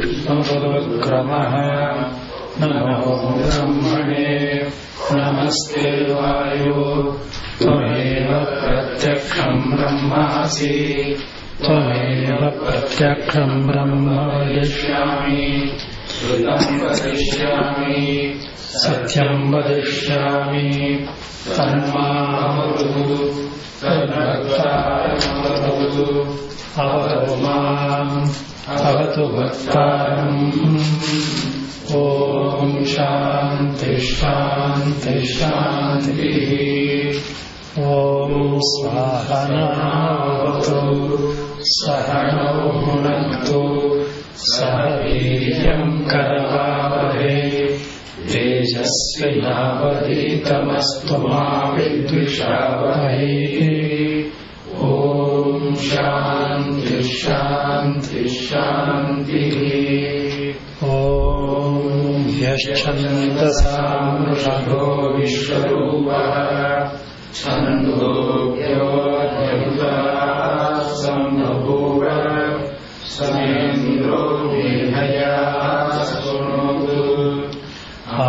विष्णुरुक्रमः नमो ब्रह्मणे नमस्ते वायो। त्वमेव प्रत्यक्षम् ब्रह्मासि। त्वमेव प्रत्यक्षम् ब्रह्म वदिष्यामि श्रुतम् वदिष्यामि सत्यम् वदिष्यामि तन्मामृतु तद्भक्तारमवतु अवतु माम् अवतु भक्तारम् ॐ शान्ति। ॐ स्वाहनावतु सहनौ हे देशस्य मा विद्विषावहे ॐ शान्तिः शान्तिः शान्तिः। ॐ यशन्तसामृषभो विश्वरूपः छन्दोभ्यो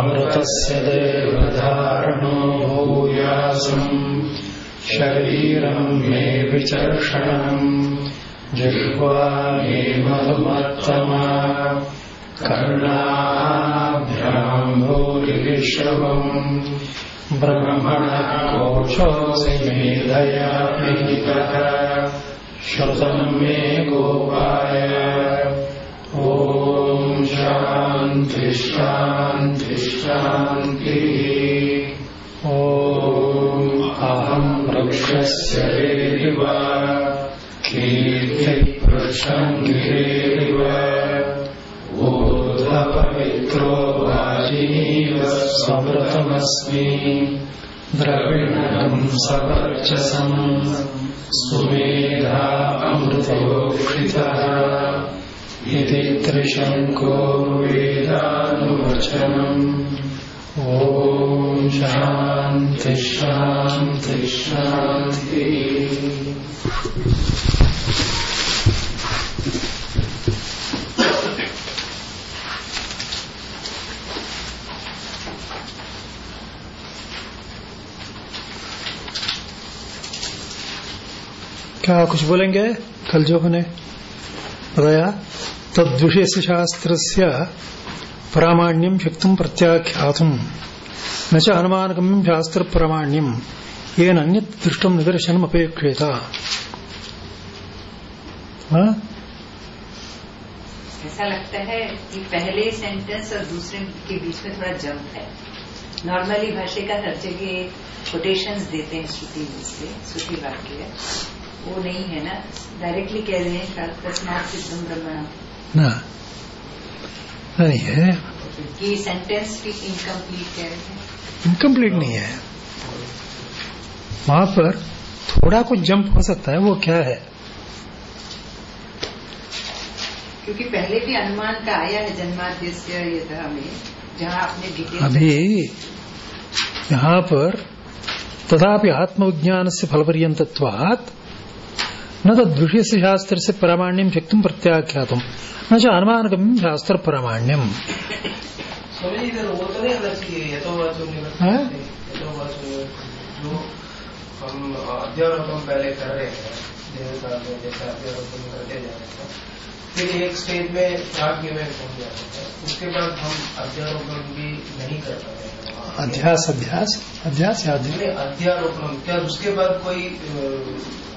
अमृतस्य देवधारणो भूयासम्। शरीरम् मे विचर्षणम् जिह्वा मे मधुमत्तमा। कर्णाभ्याम् भूरिविश्रवम् ब्रह्मणः कोशोऽसि मेधया पीतः श्रुतम् मे गोपाय शान्ति शान्ति शान्तिः ॐ अहम् वृक्षस्य वेदिव कीर्तिप्रशङ्गिरेव ऊर्ध्वपवित्रो वाजिनीव समृतमस्मि सुमेधा अमृतोक्षितः इति त्रिशङ्को ॐ शान्ति शान्ति शान्तिः। क्या कुछ बोलेंगे? कल जो हमने बताया तद्विषय शास्त्र से प्रामाण्यम शक्तुम प्रत्याख्यातुम न च अनुमानगम्यम शास्त्र प्रामाण्यम ये अन्य दृष्टम निदर्शनम अपेक्षेता ऐसा लगता है कि पहले सेंटेंस और दूसरे के बीच में थोड़ा जंप है। नॉर्मली भाष्यकार हर जगह कोटेशंस देते हैं श्रुति से, श्रुति वाक्य। वो नहीं है ना? डायरेक्टली कह रहे हैं तस्मात सिद्धम ब्रह्मण ना। नहीं है। कि सेंटेंस भी इनकम्प्लीट हैं। इनकम्प्लीट नहीं है। वहाँ पर थोड़ा कुछ जंप हो सकता है वो क्या है? क्योंकि पहले भी अनुमान का आया है जन्माद्यस्य यथा में जहाँ आपने डिटेल अभी यहाँ पर तथापि आत्मविज्ञान से फलपर्यंतत्वात् न तद्विषय से शास्त्र से प्रामाण्यम शक्ति प्रत्याख्यातम न च अनुमानगम्यम शास्त्र प्रामाण्यम तो तो हैं? तो हैं हैं फिर एक स्टेज में में पहुँच जाते हैं। उसके बाद हम अध्यारोपण भी नहीं कर पाते अध्यास अध्यास अध्यास या अध्यारोपण क्या उसके बाद कोई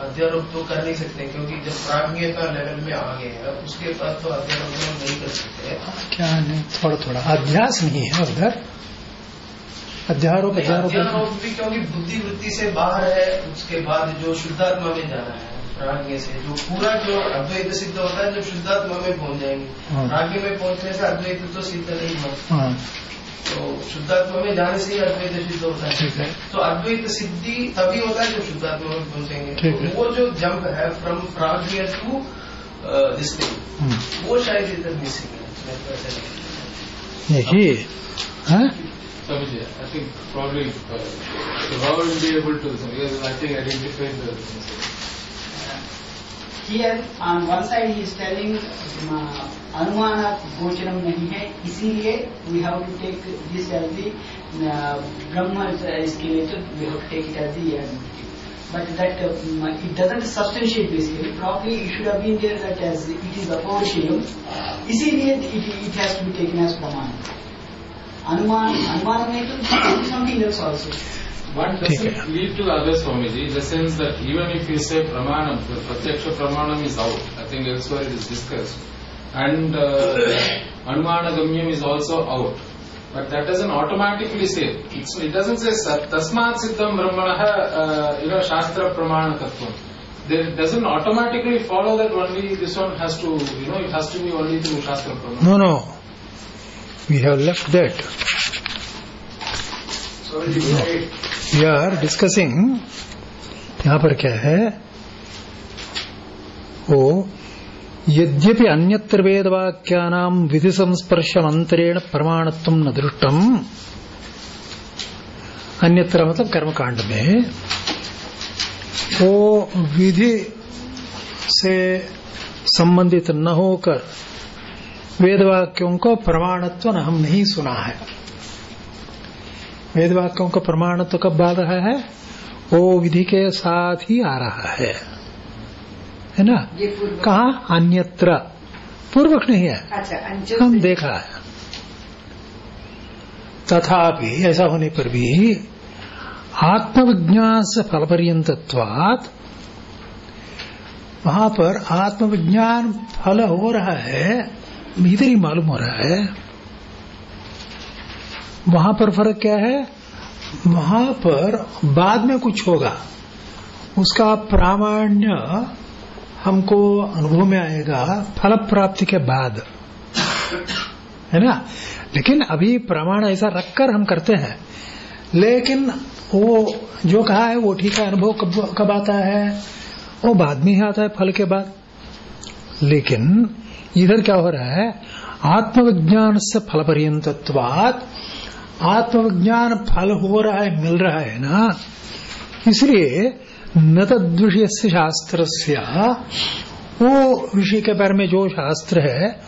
अध्यारोप तो कर नहीं सकते क्योंकि जब प्राज्ञता लेवल में आ गए हैं उसके बाद तो अध्यारोपण नहीं कर सकते। क्या नहीं थोड़ा थोड़ा अध्यास नहीं है उधर। अध्यारोप अध्यारोप अध्यारोप भी क्योंकि बुद्धि वृत्ति से बाहर है उसके बाद जो शुद्धात्मा में जाना है प्राज्ञ से जो पूरा जो अद्वैत सिद्ध होता है जो शुद्धात्मा में पहुँच जाएँगे। हाँ। प्राज्ञ में पहुँचने से अद्वैत तो सिद्ध नहीं होता हाँ। तो शुद्धात्मा में जाने से ही अद्वैत सिद्ध होता है। ठीक है। तो अद्वैत सिद्धि तभी होता है जब शुद्धात्मा में पहुँचेंगे। तो वो जो जंप है फ्रॉम प्राज्ञ टू दिस थिंग। वो शायद इधर मिसिंग है को ऐसा लगता है। यही हाँ? Swamiji, I think probably uh, Baba will be able to, I think identified the Here, on one side, he is telling uh, अनुमाना गोचरम नहीं है इसीलिए we have to take this as the Brahma इसके लिए तो we have to take it as the but that uh, it doesn't substantiate basically. Probably it should have been there that as it is अपौरुषेयम इसीलिए it, it has to be taken as प्रमाण अनुमान अनुमान में तो something else also. But doesn't lead to others, Swamiji, in the sense that even if you say pramanam, the pratyaksha pramanam is out. I think elsewhere it is discussed. And uh, anumanagamyam is also out. But that doesn't automatically say, it's, it doesn't say tasmat siddham brahmanaha, uh, you know, shastra pramanakatvam. It doesn't automatically follow that only this one has to, you know, it has to be only through shastra pramanakatvam. No, no. We have left that. Sorry, no. We are discussing, यहाँ पर क्या है? वो यद्यपि अन्यत्र वेदवाक्यानाम विधि संस्पर्शमंतरेण प्रमाणत्व न दृष्टम, अन्यत्र मतलब कर्मकांड में, वो विधि से संबंधित न होकर वेदवाक्यों को प्रमाणत्व हम नहीं सुना है। वेदवाक्यों का प्रमाण तो कब आ रहा है? वो विधि के साथ ही आ रहा है। है ना? कहा? अन्यत्र। पूर्वक नहीं है। अच्छा हम देखा है। तथापि ऐसा होने पर भी आत्मविज्ञान से फलपर्यंतत्वात वहाँ पर आत्मविज्ञान फल हो रहा है भीतर ही मालूम हो रहा है। वहाँ पर फ़र्क क्या है? वहाँ पर बाद में कुछ होगा। उसका प्रामाण्य हमको अनुभव में आएगा, फल प्राप्ति के बाद। है ना? लेकिन अभी प्रमाण ऐसा रखकर हम करते हैं। लेकिन वो जो कहा है, वो ठीक है, अनुभव कब कब आता है? वो बाद में ही आता है, फल के बाद। लेकिन इधर क्या हो रहा है? आत्मविज्ञान से फल पर्यंतत्वात आत्मविज्ञान फल हो रहा है, मिल रहा है ना? इसलिए न से शास्त्र वो विषय के बारे में जो शास्त्र है,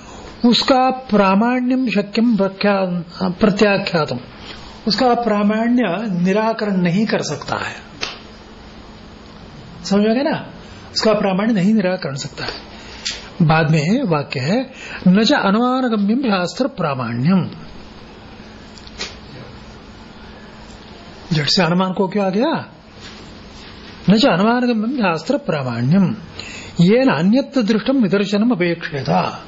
उसका प्रामाण्यम शक्यम प्रत्याख्यातम उसका प्रामाण्य निराकरण नहीं कर सकता है। समझोगे ना? उसका प्रामाण्य नहीं निराकरण सकता है। बाद में वाक्य है, न च अनुमानगम्यम शास्त्र प्रामाण्यम। जट से अनुमान को क्या आ गया? न च अनुमानगम्यम शास्त्र प्रामाण्यम। ये न अन्यत्र दृष्टम निदर्शनम अपेक्षेता।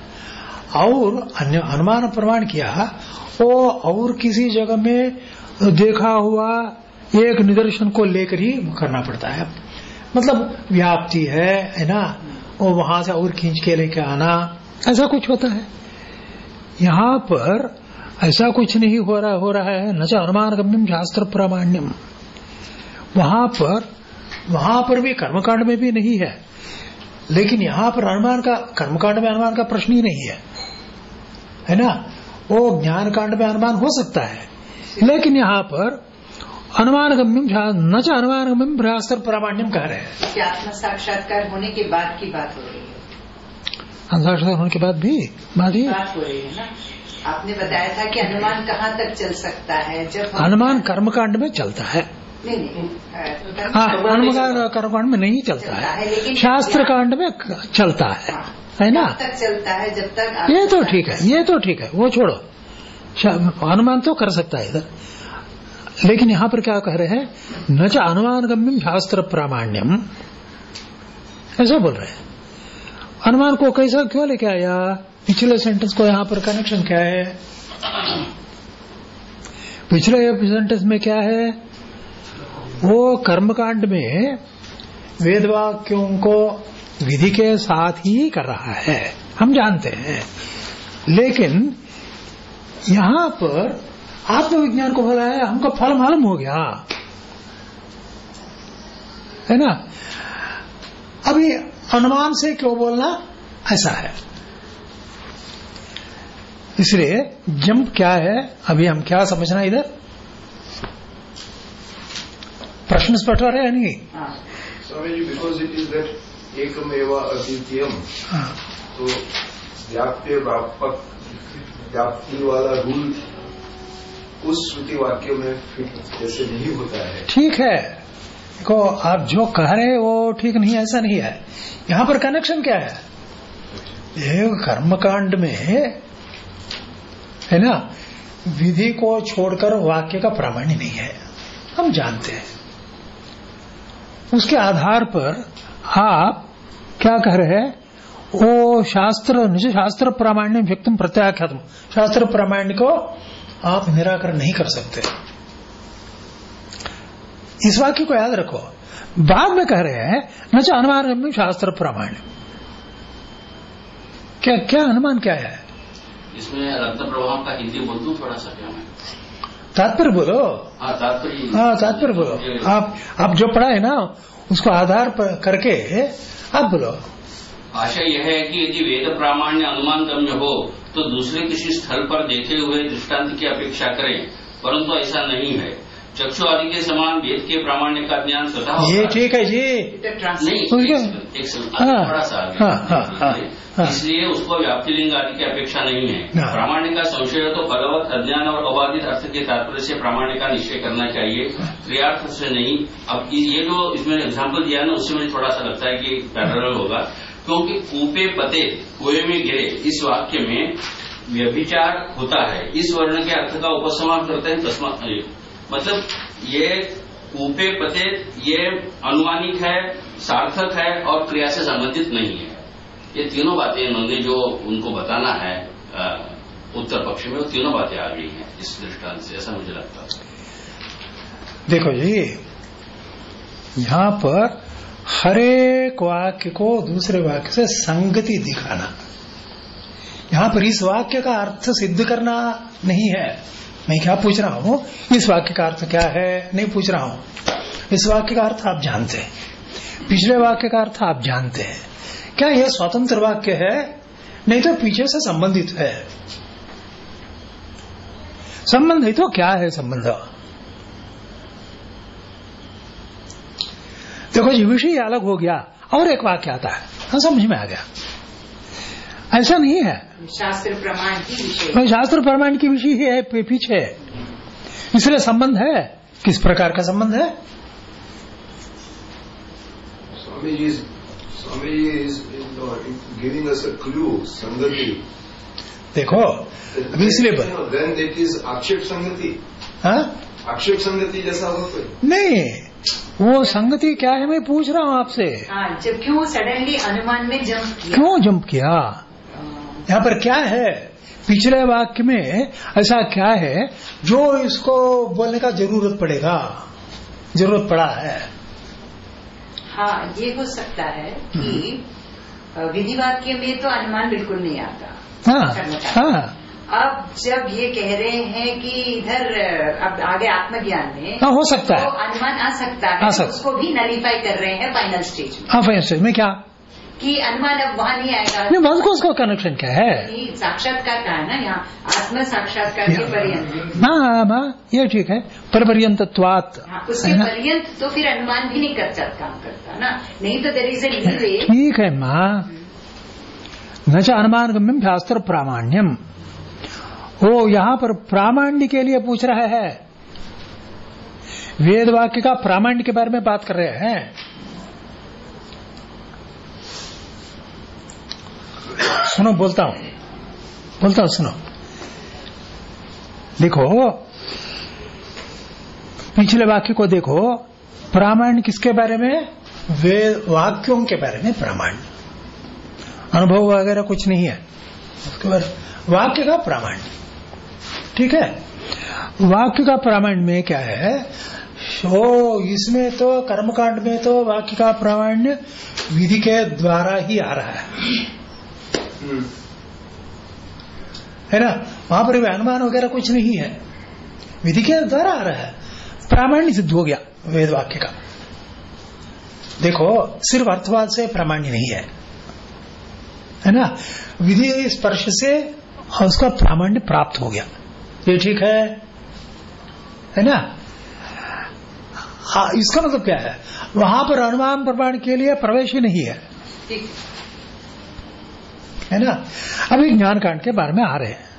और अन्य अनुमान प्रमाण किया वो और किसी जगह में देखा हुआ एक निदर्शन को लेकर ही करना पड़ता है। मतलब व्याप्ति है है ना? वो वहाँ से और खींच के लेके आना, ऐसा कुछ होता है। यहाँ पर ऐसा कुछ नहीं हो रहा हो रहा है। न च अनुमान गम्यम शास्त्र प्रामाण्यम। वहाँ पर वहाँ पर भी कर्मकांड में भी नहीं है। लेकिन यहाँ पर अनुमान का कर्मकांड में अनुमान का प्रश्न ही नहीं है। है ना? वो ज्ञान कांड में अनुमान हो सकता है। लेकिन यहाँ पर अनुमान गम्यम न च अनुमान गम्यम शास्त्र प्रामाण्यम कह रहे हैं। साक्षात्कार होने के बाद की बात हो रही है? अंधाक्षर होने के बाद भी? बात ही बात हो रही है ना? आपने बताया था कि अनुमान कहाँ तक चल सकता है? जब अनुमान कर्मकांड में चलता है। नहीं नहीं हाँ कर्मकांड में नहीं चलता चलता है, है लेकिन- शास्त्र कांड में चलता है। हाँ, है ना? तक चलता है? जब तक ये तो ठीक है ये तो ठीक है वो छोड़ो। अनुमान तो कर सकता है इधर। लेकिन यहाँ पर क्या कह रहे हैं? न च अनुमान गम्यम शास्त्र प्रामाण्यम ऐसा बोल रहे हैं। अनुमान को कैसा क्यों लेके आया? पिछले सेंटेंस को यहाँ पर कनेक्शन क्या है? पिछले सेंटेंस में क्या है? वो कर्मकांड में वेद वाक्यों को विधि के साथ ही कर रहा है। हम जानते हैं। लेकिन यहाँ पर आत्मविज्ञान को बोला है, हमको फल मालूम हो गया। है ना? अभी अनुमान से क्यों बोलना? ऐसा है। इसलिए जंप क्या है? अभी हम क्या समझना इधर? प्रश्न स्पष्ट हो रहे हैं नहीं? हाँ। हाँ, तो व्याप्य व्यापक व्याप्ति वाला रूल उस श्रुति वाक्य में फिट जैसे नहीं होता है। ठीक है। देखो आप जो कह रहे हैं वो ठीक नहीं है ऐसा नहीं है। यहाँ पर कनेक्शन क्या है? कर्मकांड में है ना? विधि को छोड़कर वाक्य का प्रामाण्य नहीं है। हम जानते हैं। उसके आधार पर आप क्या कह रहे हैं? वो शास्त्र, निज शास्त्र प्रामाण्य व्यक्तम प्रत्याख्यातम। शास्त्र प्रामाण्य को आप निराकरण नहीं कर सकते। इस वाक्य को याद रखो। बाद में कह रहे हैं, न अनुमान शास्त्र प्रामाण्य क्या क्या अनुमान क्या है? इसमें रक्त प्रभाव का हिंदी बोल दू थोड़ा सा क्या मैं तात्पर्य बोलो। हाँ तात्पर्य। हाँ तात्पर्य बोलो। आप आप जो पढ़ा है ना उसको आधार पर करके आप बोलो। आशा यह है कि यदि वेद प्रामाण्य अनुमान गम्य हो तो दूसरे किसी स्थल पर देखे हुए दृष्टांत की अपेक्षा करें परंतु ऐसा नहीं है। चक्षु आदि के समान वेद के प्रामाण्य का ज्ञान स्वतः ये ठीक है जी। नहीं हाँ, थोड़ा सा हाँ, हाँ। इसलिए उसको व्याप्ति लिंग आदि की अपेक्षा नहीं है। प्रामाण्य का संशय तो भगवत अज्ञान और अबाधित अर्थ के तात्पर्य से प्रामाण्य का निश्चय करना चाहिए। क्रियार्थ से नहीं। अब ये जो इसमें एग्ज़ाम्पल दिया ना उससे मुझे थोड़ा सा लगता है कि पैरल होगा। क्योंकि कूपे पते कुएँ में गिरे इस वाक्य में व्यभिचार होता है। इस वर्ण के अर्थ का उपसंहार करते हैं मतलब ये कूपे पते, ये अनुमानिक है, सार्थक है और क्रिया से संबंधित नहीं है। ये तीनों बातें इन्होंने जो उनको बताना है उत्तर पक्ष में, वो तीनों बातें आ गई हैं इस दृष्टांत से, ऐसा मुझे लगता है। देखो जी, यहाँ पर हरेक वाक्य को दूसरे वाक्य से संगति दिखाना। यहाँ पर इस वाक्य का अर्थ सिद्ध करना नहीं है। मैं क्या पूछ रहा हूँ? इस वाक्य का अर्थ क्या है? नहीं पूछ रहा हूँ। इस वाक्य का अर्थ आप जानते हैं। पिछले वाक्य का अर्थ आप जानते हैं। क्या यह स्वतंत्र वाक्य है? नहीं तो पीछे से संबंधित है। संबंधित तो क्या है संबंध? देखो जी विषय अलग हो गया और एक वाक्य आता है। हाँ समझ में आ गया। ऐसा नहीं है। शास्त्र प्रमाण की विषय। शास्त्र प्रमाण की विषय ही है पीछे इसलिए संबंध है। किस प्रकार का संबंध है? is Swamiji is you know, giving us a clue, Sangati. देखो अभी इसलिए then that is Akshep Sangati. हाँ? Akshep Sangati जैसा हो कोई नहीं वो संगति क्या है मैं पूछ रहा हूँ आपसे। हाँ जब क्यों सडनली अनुमान में जंप किया? क्यों जंप किया? अ, यहाँ पर क्या है? पिछले वाक्य में ऐसा क्या है? जो इसको बोलने का ज़रूरत पड़ेगा ज़रूरत पड़ा है। हाँ ये हो सकता है कि विधि वाक्य में तो अनुमान बिल्कुल नहीं आता। हाँ हाँ। अब जब ये कह रहे हैं कि इधर अब आगे आत्मज्ञान में हाँ हो सकता तो है। अनुमान आ सकता है आ सकता। उसको भी नलीफाई कर रहे हैं फाइनल स्टेज में। हाँ फाइनल स्टेज में क्या? कि अनुमान अब वहाँ नहीं आएगा। नहीं बस को उसका कनेक्शन क्या है? साक्षात्कार का है ना यहाँ आत्म साक्षात्कार के पर्यंत। हाँ हाँ ये ठीक है। परपर्यंतत्वात। हाँ उसके पर्यंत तो फिर अनुमान भी नहीं कर सकता काम करता ना। नहीं तो देर इज़ ए ठीक है माँ। न च अनुमान शास्त्र प्रामाण्यम वो यहाँ पर प्रामाण्य के लिए पूछ रहा है। वेद वाक्य का प्रामाण्य के बारे में बात कर रहे हैं। सुनो बोलता हूँ। बोलता हूँ सुनो। देखो पिछले वाक्य को देखो। प्रामाण्य किसके बारे में? वे वाक्यों के बारे में प्रामाण्य अनुभव वगैरह कुछ नहीं है। उसके बाद वाक्य का प्रामाण्य ठीक है? वाक्य का प्रामाण्य में क्या है? तो इसमें तो कर्मकांड में तो वाक्य का प्रामाण्य विधि के द्वारा ही आ रहा है। है ना? वहाँ पर अनुमान वगैरह कुछ नहीं है। विधि के द्वारा आ रहा है। प्रामाण्य सिद्ध हो गया वेद वाक्य का। देखो सिर्फ़ अर्थवाद से प्रामाण्य नहीं है। है ना? विधि स्पर्श से उसका प्रामाण्य प्राप्त हो गया। ये ठीक है? है ना? हाँ, इसका मतलब क्या है? वहाँ पर अनुमान प्रमाण के लिए प्रवेश ही नहीं है। ठीक। है ना? अभी ज्ञान कांड के बारे में आ रहे हैं।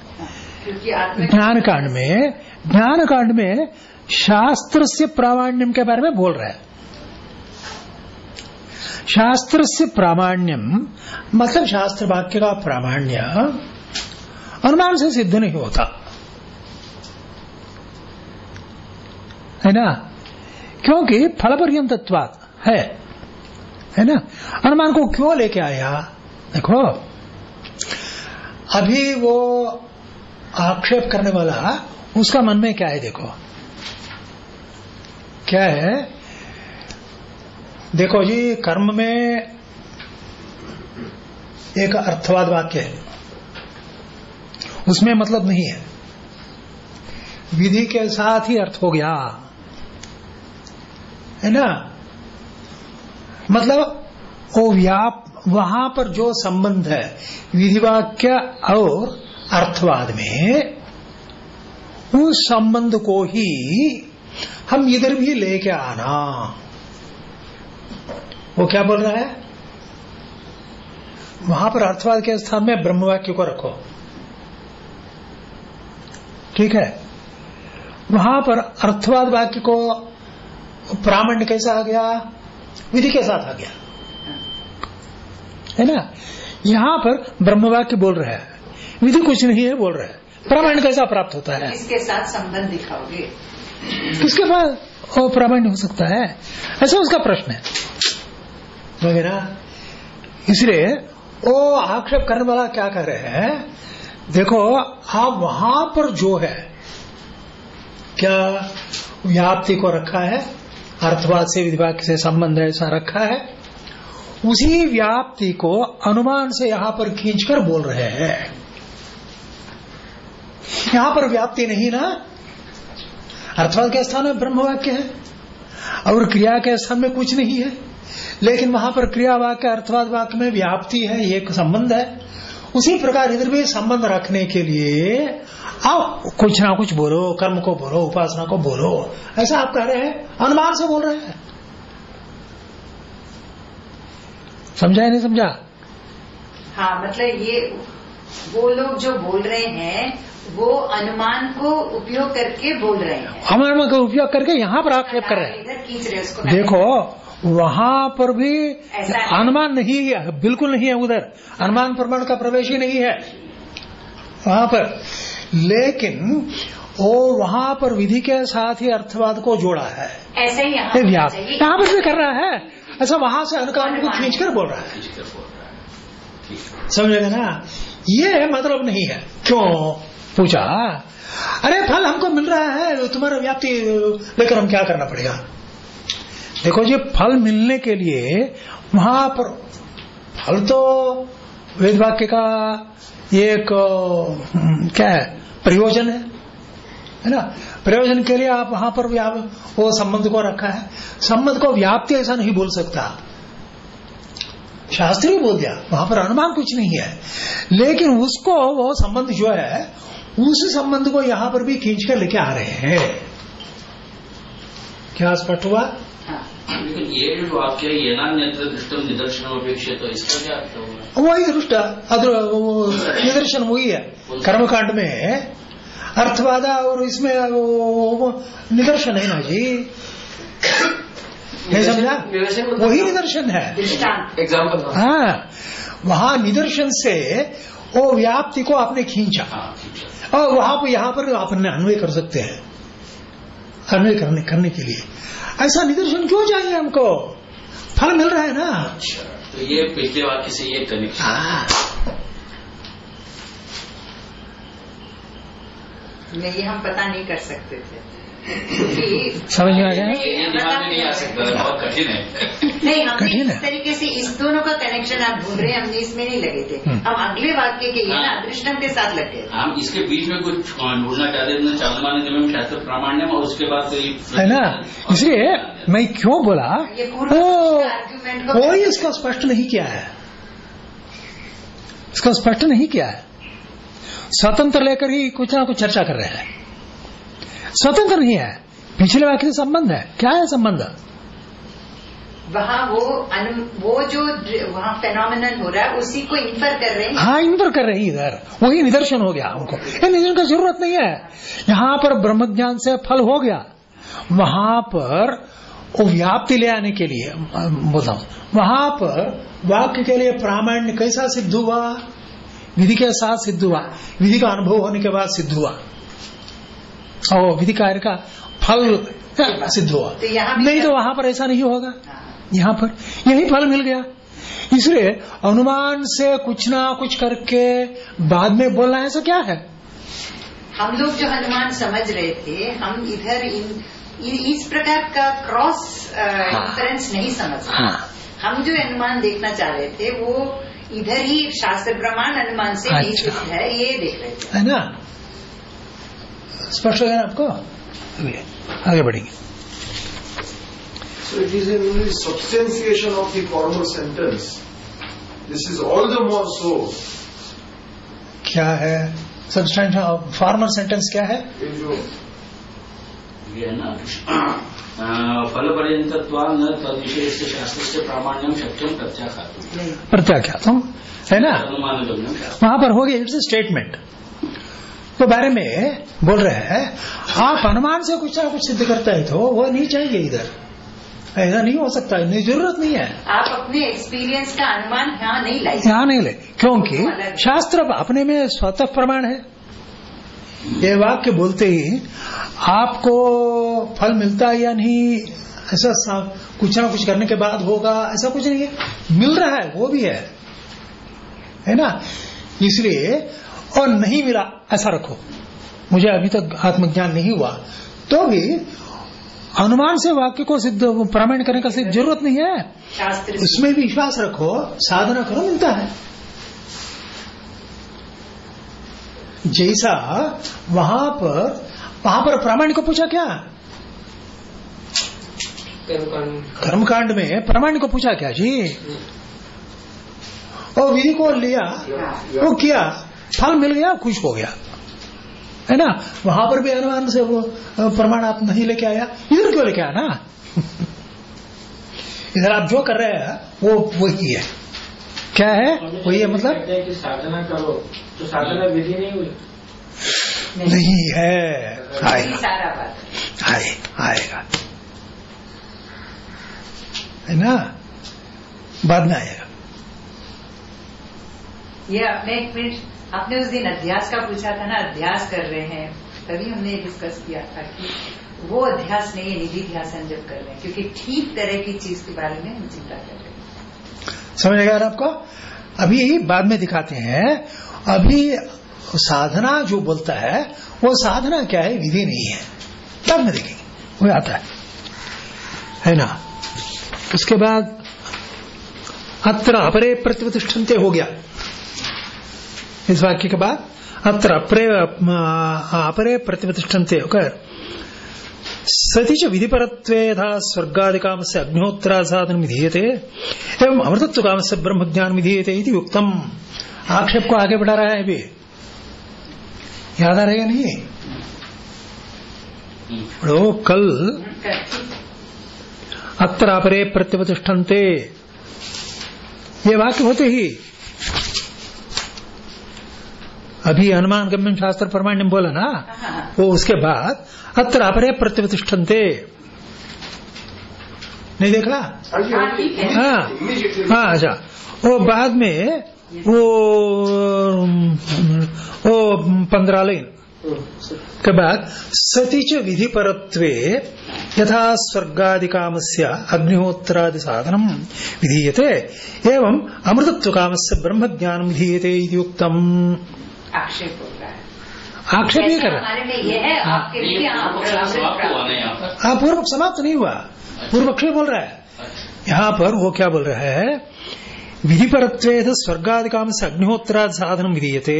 ज्ञान कांड में ज्ञान कांड में शास्त्र से प्रामाण्यम के बारे में बोल रहे हैं। शास्त्र से प्रामाण्यम मतलब शास्त्र वाक्य का प्रामाण्य अनुमान से सिद्ध नहीं होता। है ना? क्योंकि फल पर्यंतत्वाद है। है ना? अनुमान को क्यों लेके आया? देखो। अभी वो आक्षेप करने वाला उसका मन में क्या है देखो? क्या है? देखो जी, कर्म में एक अर्थवाद वाक्य है। उसमें मतलब नहीं है। विधि के साथ ही अर्थ हो गया। है ना? मतलब वो व्याप वहाँ पर जो संबंध है, विधिवाक्य और अर्थवाद में, उस संबंध को ही हम इधर भी लेके आना। वो क्या बोल रहा है? वहाँ पर अर्थवाद के स्थान में ब्रह्मवाक्य को रखो। ठीक है? वहाँ पर अर्थवाद वाक्य को प्रामाण्य कैसा आ गया? विधि के साथ आ गया। है ना? यहाँ पर ब्रह्मवाक्य बोल रहा है। विधि कुछ नहीं है बोल रहा है। प्रामाण्य कैसा प्राप्त होता है। इसके साथ संबंध दिखाओगे? किसके पास प्रामाण्य हो सकता है? ऐसा उसका प्रश्न है। वगैरह इसलिए वो आक्षेप करने वाला क्या कर रहे हैं? देखो आप वहाँ पर जो है क्या व्याप्ति को रखा है? अर्थवाद से विधिवाक्य से संबंध ऐसा रखा है? उसी व्याप्ति को अनुमान से यहाँ पर खींचकर बोल रहे हैं। यहाँ पर व्याप्ति नहीं ना? अर्थवाद के स्थान में ब्रह्म वाक्य है, और क्रिया के स्थान में कुछ नहीं है। लेकिन वहाँ पर क्रिया वाक्य अर्थवाद वाक्य में व्याप्ति है एक संबंध है। उसी प्रकार इधर भी संबंध रखने के लिए आप कुछ ना कुछ बोलो, कर्म को बोलो, उपासना को बोलो, ऐसा आप कह रहे हैं, अनुमान से बोल रहे हैं। समझा या नहीं समझा? हाँ मतलब ये वो लोग जो बोल रहे हैं वो अनुमान को उपयोग करके बोल रहे हैं। हमारे का उपयोग करके यहाँ पर आक्षेप कर रहे हैं। इधर खींच रहे उसको। देखो वहाँ पर भी अनुमान नहीं है बिल्कुल नहीं है उधर। अनुमान प्रमाण का प्रवेश ही नहीं है। वहाँ पर। लेकिन वो वहाँ पर विधि के साथ ही अर्थवाद को जोड़ा है। ऐसे ही। यहाँ पर भी कर रहा है। ऐसा वहाँ से अनुकाम को खींचकर बोल रहा है। बोल रहा है। समझेगा ना? ये मतलब नहीं है। क्यों? पूछा। अरे फल हमको मिल रहा है तुम्हारा व्याप्ति लेकर हम क्या करना पड़ेगा? देखो जी फल मिलने के लिए वहाँ पर फल तो वेद वाक्य का एक क्या है प्रयोजन है। है ना? प्रयोजन के लिए आप वहाँ पर व्याप- वो संबंध को रखा है। संबंध को व्याप्ति ऐसा नहीं बोल सकता। शास्त्री बोल दिया वहाँ पर अनुमान कुछ नहीं है। लेकिन उसको वो संबंध जो है उस संबंध को यहाँ पर भी खींच कर लेके आ रहे हैं। क्या स्पष्ट हुआ? हाँ। लेकिन ये जो वाक्य ये दृष्टम निदर्शन अपेक्षित तो इसका क्या अर्थ होगा? वही दृष्ट निदर्शन वही है। कर्मकांड में अर्थवादा और इसमें निदर्शन है ना जी? नहीं समझा? वही निदर्शन है। एग्ज़ाम्पल हाँ। वहाँ निदर्शन से वो व्याप्ति को आपने खींचा। हाँ खींचा। और वहाँ पर यहाँ पर आपने अन्वय कर सकते हैं। अन्वय करने करने के लिए। ऐसा निदर्शन क्यों चाहिए हमको? फल मिल रहा है ना। अच्छा तो ये पिछले वाक्य से ये कनेक्शन हाँ नहीं हम पता नहीं कर सकते थे। समझ में आ गया? नहीं आ सकता बहुत कठिन है। नहीं हमने कठिन इस तरीके से इस दोनों का कनेक्शन आप ढूंढ रहे हैं हमने इसमें नहीं लगे थे। हम्म। हम अगले वाक्य के ये ना हाँ। अदृष्टम के साथ लग गए। थे। हम इसके बीच में कुछ ढूंढना चाहते थे चांदमान में शास्त्र प्रामाण्यम और उसके बाद है ना? इसलिए मैं क्यों बोला? आर्ग्यूमेंट कोई इसको स्पष्ट नहीं किया है। इसको स्पष्ट नहीं किया है। स्वतंत्र लेकर ही कुछ ना कुछ चर्चा कर रहे हैं। स्वतंत्र नहीं है पिछले वाक्य से संबंध है। क्या है संबंध? वहाँ वो वो जो वहाँ फेनोमिनन हो रहा है उसी को इन्फर कर रहे हैं। हाँ इन पर कर रही है इधर। वही निदर्शन हो गया हमको। ये निदर्शन का ज़रूरत नहीं है। यहाँ पर ब्रह्म ज्ञान से फल हो गया। वहाँ पर व्याप्ति ले आने के लिए बोलता हूँ वहाँ पर वाक्य के लिए प्रामाण्य कैसा सिद्ध हुआ? विधि के साथ सिद्ध हुआ। विधि का अनुभव होने के बाद सिद्ध हुआ। और विधि कार्य का फल सिद्ध हुआ। तो नहीं तो वहाँ पर ऐसा नहीं होगा। हाँ। यहाँ पर यही फल मिल गया। इसलिए अनुमान से कुछ ना कुछ करके बाद में बोलना ऐसा क्या है? हम लोग जो हनुमान समझ रहे थे हम इधर इन, इस प्रकार का क्रॉस इंफरेंस नहीं समझ रहे। हाँ। हम जो अनुमान देखना चाह रहे थे वो इधर ही शास्त्र प्रमाण अनुमान से अच्छा। है ये देख रहे है। ना? स्पष्ट हो गया ना आपको? आगे बढ़ेंगे। So it is in the substantiation of the former sentence. This is all the more so. क्या है? सब्सटेंशियल फॉर्मल सेंटेंस क्या है? ये जो ये ना। फल पर्यंतत्वा न तद्विषय से शास्त्र से प्रामाण्यम शक्यम प्रत्याघात प्रत्याख्यातम है ना? अनुमान वहाँ पर हो गया इट्स स्टेटमेंट तो बारे में बोल रहे हैं आप अनुमान से कुछ ना कुछ सिद्ध करते हैं तो वो नहीं चाहिए इधर। ऐसा नहीं हो सकता नहीं ज़रूरत नहीं है। आप अपने एक्सपीरियंस का अनुमान यहाँ नहीं लाई यहाँ नहीं ले क्योंकि शास्त्र अपने में स्वतः प्रमाण है। ये वाक्य बोलते ही आपको फल मिलता है या नहीं ऐसा कुछ ना कुछ करने के बाद होगा ऐसा कुछ नहीं है। मिल रहा है वो भी है। है ना? इसलिए और नहीं मिला ऐसा रखो। मुझे अभी तक आत्मज्ञान नहीं हुआ। तो भी अनुमान से वाक्य को सिद्ध प्रमाण करने का सिर्फ़ ज़रूरत नहीं है। उसमें भी विश्वास रखो साधना करो मिलता है। जैसा वहाँ पर वहाँ पर प्रामाणिक को पूछा क्या? कर्मकांड। में प्रामाणिक को पूछा क्या जी? और विधि को लिया वो किया फल मिल गया खुश हो गया। है ना? वहाँ पर भी अनुमान से वो प्रमाण आप नहीं लेके आया। इधर क्यों लेके आया ना इधर आप जो कर रहे हैं वो वही है। क्या है? वही है मतलब? साधना करो तो साधना विधि नहीं हुई? नहीं। है। आएगा। सारा बात आए आएगा। है ना? बाद में आएगा। ये आपने एक मिनट आपने उस दिन अध्यास का पूछा था ना अध्यास कर रहे हैं। तभी हमने डिस्कस किया था कि वो अध्यास नहीं है निधि ध्यासन जब कर रहे हैं क्योंकि ठीक तरह की चीज़ के बारे में हम चिंता कर रहे हैं। समझ गया आपको? अभी बाद में दिखाते हैं। अभी साधना जो बोलता है, वो साधना क्या है? विधि नहीं है। बाद में देखेंगे। वो आता है। है ना? उसके बाद अत्र अपरे प्रतिष्ठनते हो गया। इस वाक्य के बाद अत्र अपरे अपरे प्रतिष्ठनते होकर सती च विधिपरत्वे यथा स्वर्गादिकाम से अग्निहोत्रा साधन विधीयते एवं अमृतत्व काम से ब्रह्म ज्ञान विधीयते इति युक्तम आक्षेप को आगे बढ़ा रहा है अभी। याद आ रहेगा नहीं? पढ़ो कल अत्र अपरे प्रत्यवतिष्ठन्ते ये वाक्य होते ही अभी अनुमान गम्यम शास्त्र प्रमाण्यम बोला ना? वो उसके बाद, अत्र अपरे प्रत्यवतिष्ठन्ते नहीं देखा? हाँ हाँ अच्छा। वो बाद में, वो वो पंद्रह लाइन के बाद, सतीच विधि परत्वे यथा स्वर्गादिकाम से अग्निहोत्रादि साधनम विधीयते एवं अमृतत्व काम से ब्रह्म ज्ञान विधीयते आक्षेप हो रहा है। आक्षेप नहीं कर। रहा ये है हाँ, समाप्त हुआ ना यहाँ पर। हाँ पूर्व समाप्त नहीं हुआ। पूर्व पक्ष बोल रहा है। यहाँ पर वो क्या बोल रहा है? विधि परत्वेद स्वर्गादि काम से अग्निहोत्राद साधन विधीयते।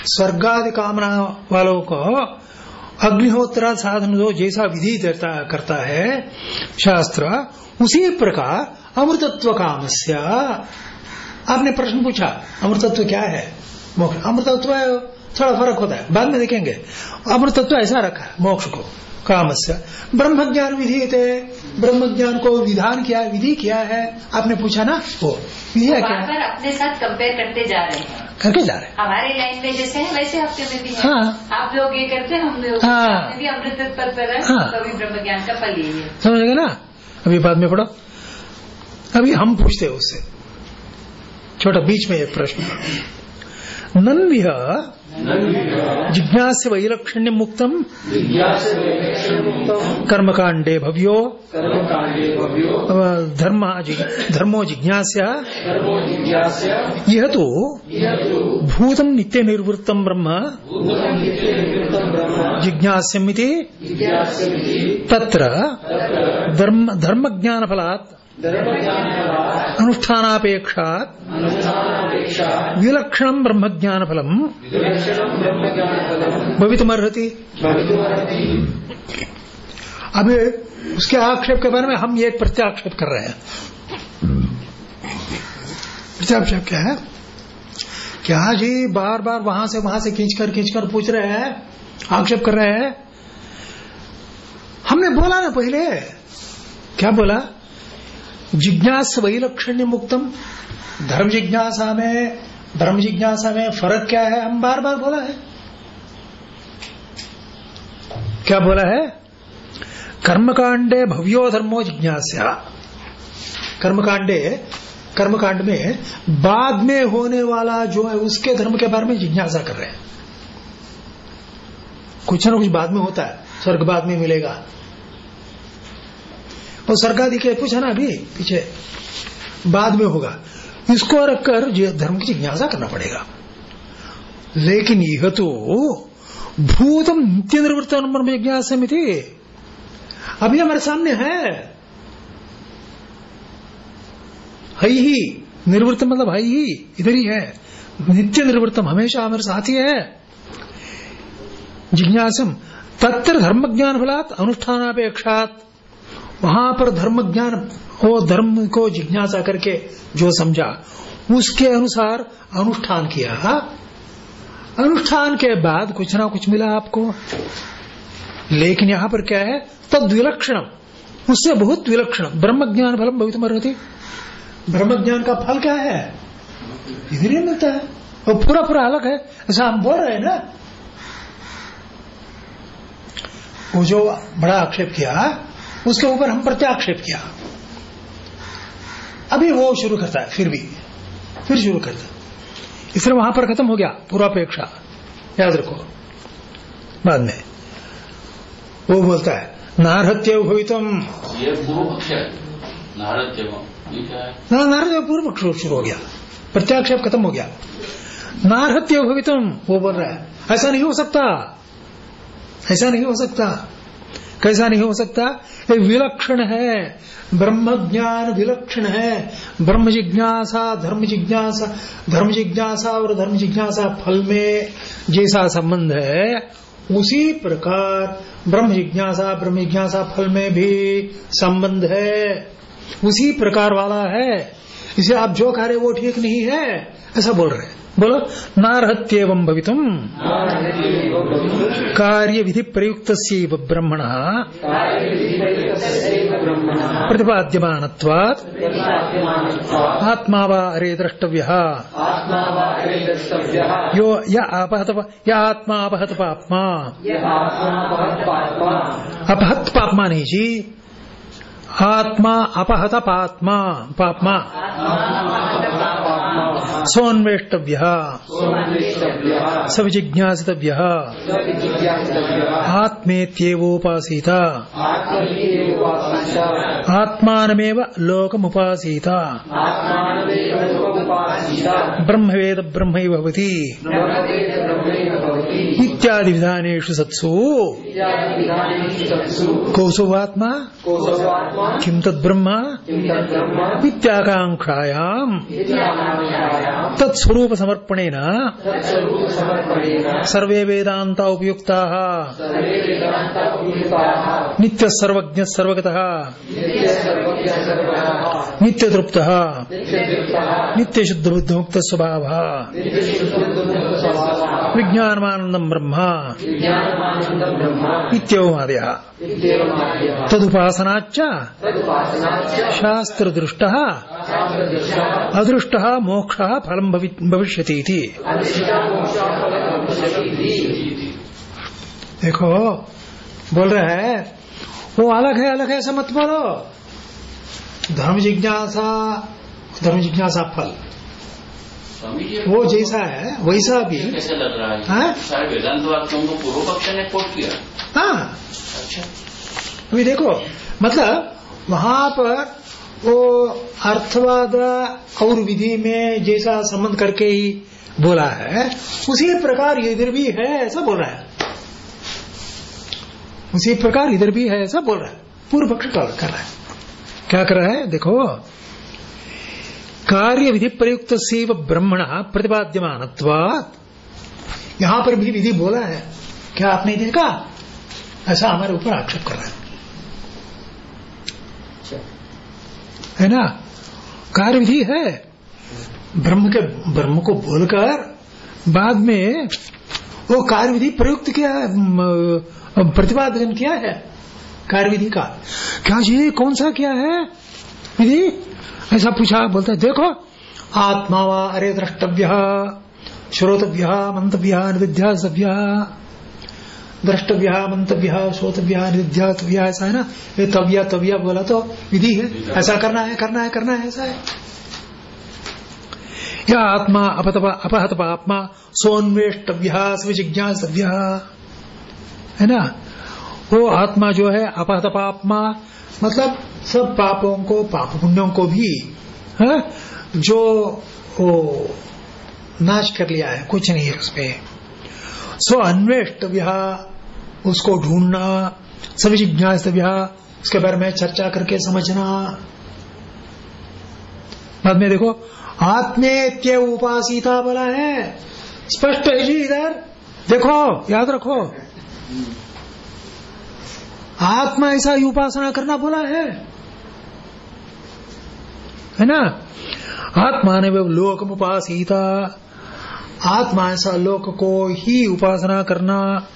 स्वर्गादि कामना वालों को अग्निहोत्राद साधन जो जैसा विधि देता करता है शास्त्र उसी प्रकार अमृतत्व कामस्य आपने प्रश्न पूछा अमृतत्व क्या है? मोक्ष। अमृतत्व थोड़ा फ़र्क होता है। बाद में देखेंगे। अमृतत्व ऐसा रखा है मोक्ष को कामस्य। ब्रह्म ज्ञान विधि थे ब्रह्म ज्ञान को विधान किया विधि किया है। आपने पूछा ना? वो विधि क्या? बार अपने साथ कंपेयर करते जा रहे हैं। करके जा रहे हैं। हमारे लाइन में जैसे है वैसे आपके में भी है। हाँ। आप लोग ये करते हैं हम लोग हाँ। भी अमृत पर पर है हाँ। तो ब्रह्म ज्ञान का फल यही है। समझ गए ना? अभी बाद में पढ़ो। अभी हम पूछते हैं उससे। छोटा बीच में एक प्रश्न। नन्विह। जिज्ञास्य वैलक्षण्य मुक्तम। कर्मकांडे भव्यो। धर्म धर्मो जिज्ञास्य। यह तो भूतम नित्य निर्वृत्तम ब्रह्म। जिज्ञास्यमिति। तत्र धर्म धर्म ज्ञान फलात् अनुष्ठानापेक्षात् विलक्षण ब्रह्म ज्ञान फलम भवितुमर्हति। अब उसके आक्षेप के बारे में हम एक प्रत्याक्षेप कर रहे हैं। प्रत्याक्षेप क्या है? क्या जी बार बार वहाँ से वहाँ से खींचकर खींचकर पूछ रहे हैं, आक्षेप कर रहे हैं। हमने बोला ना पहले। क्या बोला? जिज्ञास वही वैलक्षण्य मुक्तम। धर्म जिज्ञासा में, धर्म जिज्ञासा में फ़र्क क्या है? हम बार बार बोला है। क्या बोला है? कर्मकांडे भव्यो धर्मो जिज्ञासा कर्मकांडे, कर्मकांड में बाद में होने वाला जो है, उसके धर्म के बारे में जिज्ञासा कर रहे हैं। कुछ ना कुछ बाद में होता है। स्वर्ग बाद में मिलेगा। और सरकार के पूछा ना अभी पीछे बाद में होगा। इसको रखकर जो धर्म की जिज्ञासा करना पड़ेगा। लेकिन यह तो भूतम नित्य निवृत्त ब्रह्म जिज्ञासा में थी। अभी हमारे सामने है। है ही। निर्वृत्त मतलब है ही। इधर ही है। नित्य निर्वृत्तम हमेशा हमारे साथ ही है। जिज्ञासम तत्र धर्म ज्ञान फलात अनुष्ठानापेक्षात। वहाँ पर धर्म ज्ञान वो धर्म को जिज्ञासा करके जो समझा, उसके अनुसार अनुष्ठान किया। हा? अनुष्ठान के बाद कुछ ना कुछ मिला आपको। लेकिन यहाँ पर क्या है? तद विलक्षणम उससे बहुत विलक्षण ब्रह्म ज्ञान फलम भवित ब्रह्म ज्ञान का फल क्या है? इधर ही मिलता है। वो पूरा पूरा अलग है। ऐसा हम बोल रहे हैं ना? वो जो बड़ा आक्षेप किया उसके ऊपर हम प्रत्याक्षेप किया। अभी वो शुरू करता है फिर भी फिर शुरू करता है। इसलिए वहाँ पर खत्म हो गया पूर्वापेक्षा याद रखो बाद में। वो बोलता है नारहत्य भवितम। ये पूर्व पक्ष है। है? पूर्व पक्ष शुरू हो गया। प्रत्याक्षेप खत्म हो गया। नारहत्य भवितम वो बोल रहा है ऐसा नहीं हो सकता। ऐसा नहीं हो सकता। कैसा नहीं हो सकता? ये विलक्षण है ब्रह्म ज्ञान विलक्षण है। ब्रह्म जिज्ञासा धर्म जिज्ञासा धर्म जिज्ञासा और धर्म जिज्ञासा फल में जैसा संबंध है, उसी प्रकार ब्रह्म जिज्ञासा ब्रह्म जिज्ञासा फल में भी संबंध है। उसी प्रकार वाला है। इसे आप जो कह रहे वो ठीक नहीं है, ऐसा बोल रहे हैं। बोलो, नारहत्येवं भवितुम। कार्य विधि प्रयुक्त ब्रह्मण। प्रतिपाद्यमानत्वात्। आत्मा अरे द्रष्टव्य। यो, य अपहत आत्मा अपहत पाप्मा अपहत पाप्मा नहीं जी आत्मा अपहत पात्मा पाप्मा। सोन्वेष्टव्य सविजिज्ञासितव्य। आत्मेत्येवोपासीत। आत्मानमेव लोकमुपासीत। ब्रह्मवेद ब्रह्मैव भवति। इत्यादि विधानेषु सत्सु। कोसोवात्मा। किं तद्ब्रह्म? इत्याकाङ्क्षायाम्। तत्स्वरूप समर्पणेन सर्वे वेदान्ता उपयुक्ता। नित्यः सर्वज्ञः सर्वगतः। नित्यतृप्तः। नित्यशुद्धबुद्धमुक्तः स्वभावः विज्ञानमानन्दम् ब्रह्म। इत्येवमादयः। तदुपासनाच्च शास्त्रदृष्टः। अदृष्टः मोक्षः फलम् भवि- भविष्यति इति। देखो बोल रहे है वो अलग है अलग है ऐसा मत बोलो। धर्म जिज्ञासा धर्म जिज्ञासा फल। वो जैसा है वैसा भी। कैसे लग रहा है? हाँ? सारे को पूर्व पक्ष ने कोट किया। हाँ। अच्छा। अभी देखो मतलब वहाँ पर वो अर्थवाद और विधि में जैसा संबंध करके ही बोला है उसी प्रकार इधर भी है ऐसा बोल रहा है। उसी प्रकार इधर भी है ऐसा बोल रहा है। पूर्व पक्ष कर रहा है। क्या कर रहा है? देखो कार्य विधि प्रयुक्त सेव ब्रह्मण प्रतिपाद्यमान यहाँ पर भी विधि बोला है। क्या आपने देखा ऐसा हमारे ऊपर आक्षेप कर रहा है। है ना? कार्य विधि है। ब्रह्म के, ब्रह्म को बोलकर बाद में वो कार्य विधि प्रयुक्त किया है प्रतिपादन किया है। कार्य विधि का। क्या जी कौन सा क्या है? विधि? ऐसा पूछा, बोलता देखो आत्मा वा अरे द्रष्टव्य श्रोतव्य, मंतव्य निविध्या सभ्य द्रष्टव्य, मंतव्य, श्रोतव्य निध्यातव्य ऐसा है ना? ये तव्या तव्या बोला तो विधि है। ऐसा करना है करना है करना है, ऐसा है। या आत्मा, अपतप अपहत आत्मा, सोन्वेष्टव्य स्विजिज्ञासव्य है ना? वो आत्मा जो है अपहत पापमा मतलब सब पापों को पाप पुण्यों को भी, है, जो वो नाश कर लिया है, कुछ नहीं है उसमें सो अन्वेष्ट अन्वेष्टव्य, उसको ढूंढना सभी जिज्ञासव्य उसके बारे में चर्चा करके समझना। बाद में देखो आत्मे आत्मेत्य उपासिता बोला है। स्पष्ट है जी इधर? देखो, याद रखो। आत्मा ऐसा ही उपासना करना बोला है। है ना? आत्मा ने वो लोक उपासीता। आत्मा ऐसा लोक को ही उपासना करना।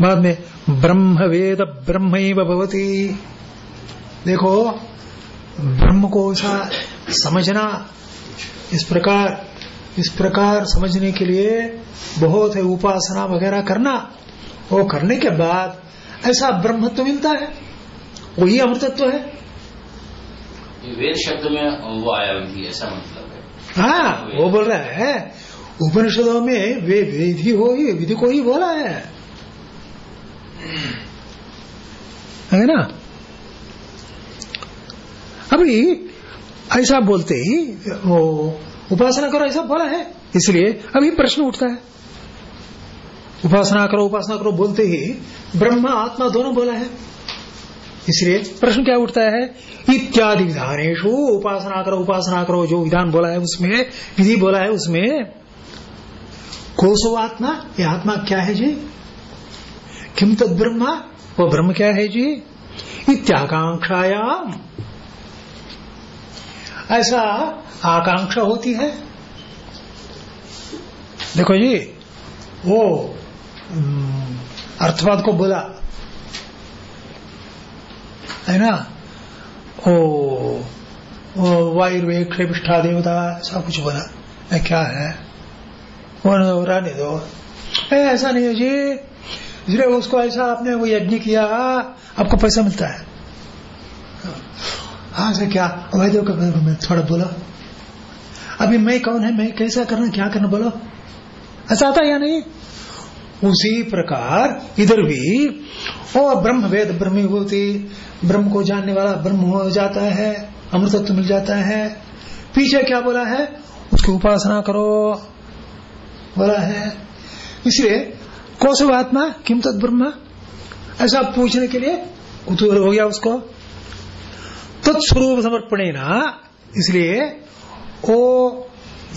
बाद में ब्रह्म वेद ब्रह्म भवती। देखो ब्रह्म को ऐसा समझना इस प्रकार इस प्रकार समझने के लिए बहुत है उपासना वगैरह करना। वो करने के बाद ऐसा ब्रह्मत्व मिलता है। वही अमृतत्व है। वेद शब्द में वो आया विधि ऐसा मतलब है। हाँ वो बोल रहा है। उपनिषदों में वे विधि हो ही विधि को ही बोला है। है ना? अभी ऐसा बोलते ही वो उपासना करो ऐसा बोला है। इसलिए अभी प्रश्न उठता है। उपासना करो उपासना करो, बोलते ही ब्रह्म, आत्मा दोनों बोला है। इसलिए प्रश्न क्या उठता है? इत्यादि विधानेशु उपासना करो उपासना करो, जो विधान बोला है उसमें, विधि बोला है उसमें, कोसो आत्मा, ये आत्मा क्या है जी? किम तद ब्रह्मा? वो ब्रह्म क्या है जी? इत्याकांक्षायाम। ऐसा आकांक्षा होती है। देखो जी, वो अर्थवाद को बोला। है ना? ओ, ओ वायुर्वे क्षेपिष्ठा देवता ऐसा कुछ बोला। ए, क्या है? वो रहने दो। ऐसा नहीं है जी। इसलिए उसको ऐसा आपने वो यज्ञ किया आपको पैसा मिलता है। हाँ से क्या? वैद्यों मैं थोड़ा बोलो। अभी मैं कौन है? मैं कैसा करना क्या करना बोलो? ऐसा आता है या नहीं? उसी प्रकार इधर भी, ओ, ब्रह्म वेद, ब्रह्म होती ब्रह्म को जानने वाला ब्रह्म हो जाता है, अमृतत्व मिल जाता है। पीछे क्या बोला है? उसकी उपासना करो, बोला है। इसलिए कौशवात्मा किम तद ब्रह्म? ऐसा पूछने के लिए कुतूहल हो गया उसको। तत्स्वरूप समर्पणे ना इसलिए, ओ,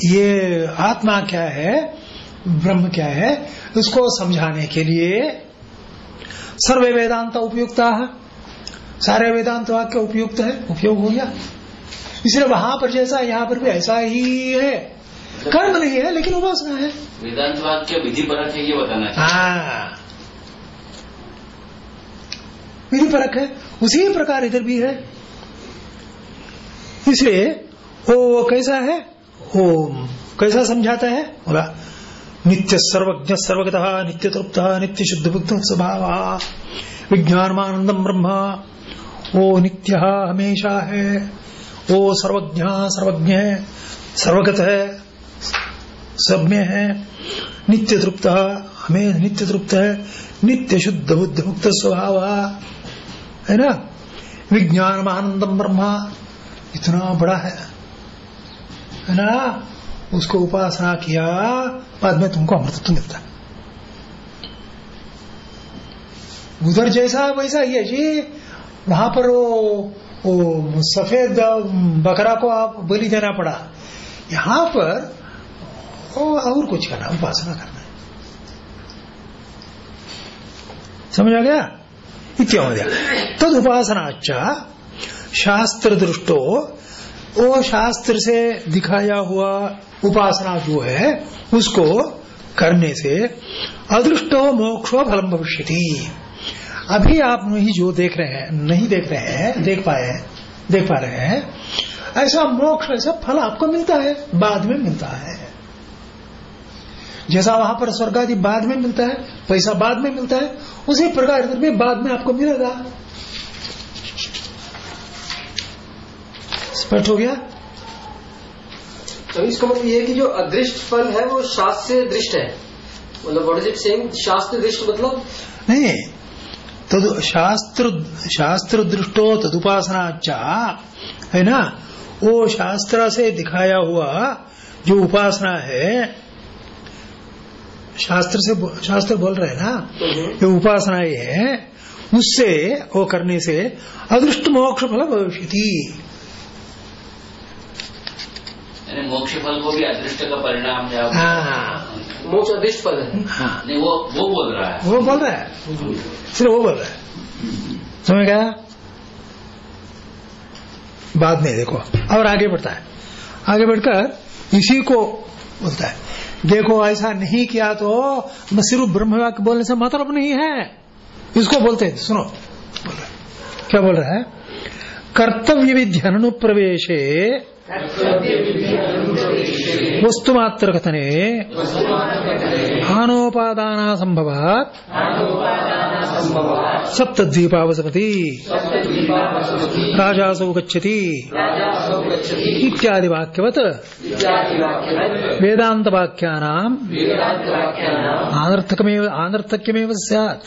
ये आत्मा क्या है? ब्रह्म क्या है? उसको समझाने के लिए सर्वे वेदांत उपयुक्त सारे वेदांत वाक्य उपयुक्त है उपयोग हो गया। इसलिए वहाँ पर जैसा यहाँ पर भी ऐसा ही है। कर्म नहीं है लेकिन उपासना है। वेदांत वाक्य विधि परक है ये बताना हाँ। विधि परक है उसी प्रकार इधर भी है। इसलिए वो कैसा है? वो कैसा समझाता है? बोला नित्य सर्वज्ञ सर्वगत, नित्य तृप्त, नित्य शुद्ध बुद्ध स्वभाव। विज्ञानमानंदम ब्रह्म। वो नित्य हमेशा। है वो सर्वज्ञ सर्वज्ञ है सर्वगत है सब में है नित्य तृप्त हमें, नित्य तृप्त है नित्य शुद्ध बुद्ध मुक्त स्वभाव। है ना? विज्ञान आनंदम ब्रह्मा। इतना बड़ा है। है ना? उसको उपासना किया बाद में तुमको अमृतत्व मिलता। उधर जैसा वैसा ही है जी। वहाँ पर वो, वो सफ़ेद बकरा को आप बलि देना पड़ा। यहाँ पर और कुछ करना उपासना करना। है समझ आ गया? इत्यादि तद उपासना अच्छा शास्त्र दृष्टो वो शास्त्र से दिखाया हुआ उपासना जो है, उसको करने से अदृष्टो मोक्षो फलम भविष्य अभी आप नहीं जो देख रहे हैं, नहीं देख रहे हैं, देख पाए हैं, देख पा रहे हैं, ऐसा मोक्ष, ऐसा फल आपको मिलता है, बाद में मिलता है। जैसा वहाँ पर स्वर्ग आदि बाद में मिलता है, पैसा बाद में मिलता है, उसी प्रकार इधर भी बाद में आपको मिलेगा। स्पष्ट हो गया? तो इसका मतलब ये है कि जो अदृष्ट फल है वो शास्त्र से दृष्ट है। मतलब व्हाट इज़ इट सेइंग शास्त्र दृष्ट मतलब? नहीं तद शास्त्र शास्त्र दृष्टो तदुपासना चा है ना? वो शास्त्र से दिखाया हुआ जो उपासना है शास्त्र से शास्त्र बोल रहे हैं ना? ये उपासना ये है उससे वो करने से अदृष्ट मोक्ष फल भविष्य यानी मोक्ष फल को भी अदृष्ट का परिणाम है हाँ मोक्ष अदृष्ट फल। है हाँ नहीं वो वो बोल रहा है। वो बोल रहा है? सिर्फ़ वो बोल रहा है। समझ गया? बाद में देखो। और आगे बढ़ता है। आगे बढ़कर इसी को बोलता है। देखो ऐसा नहीं किया तो सिर्फ़ ब्रह्म वाक्य बोलने से मतलब नहीं है। इसको बोलते हैं सुनो। बोल रहा है। क्या बोल रहा है? कर्तव्य विध्यन अनुप्रवेशे वस्तुमात्र कथने हानोपादान संभवात सप्तद्वीपावसपति राजासौ गच्छति इत्यादि वाक्यवत वेदांत आनर्थक्यमेव स्यात्।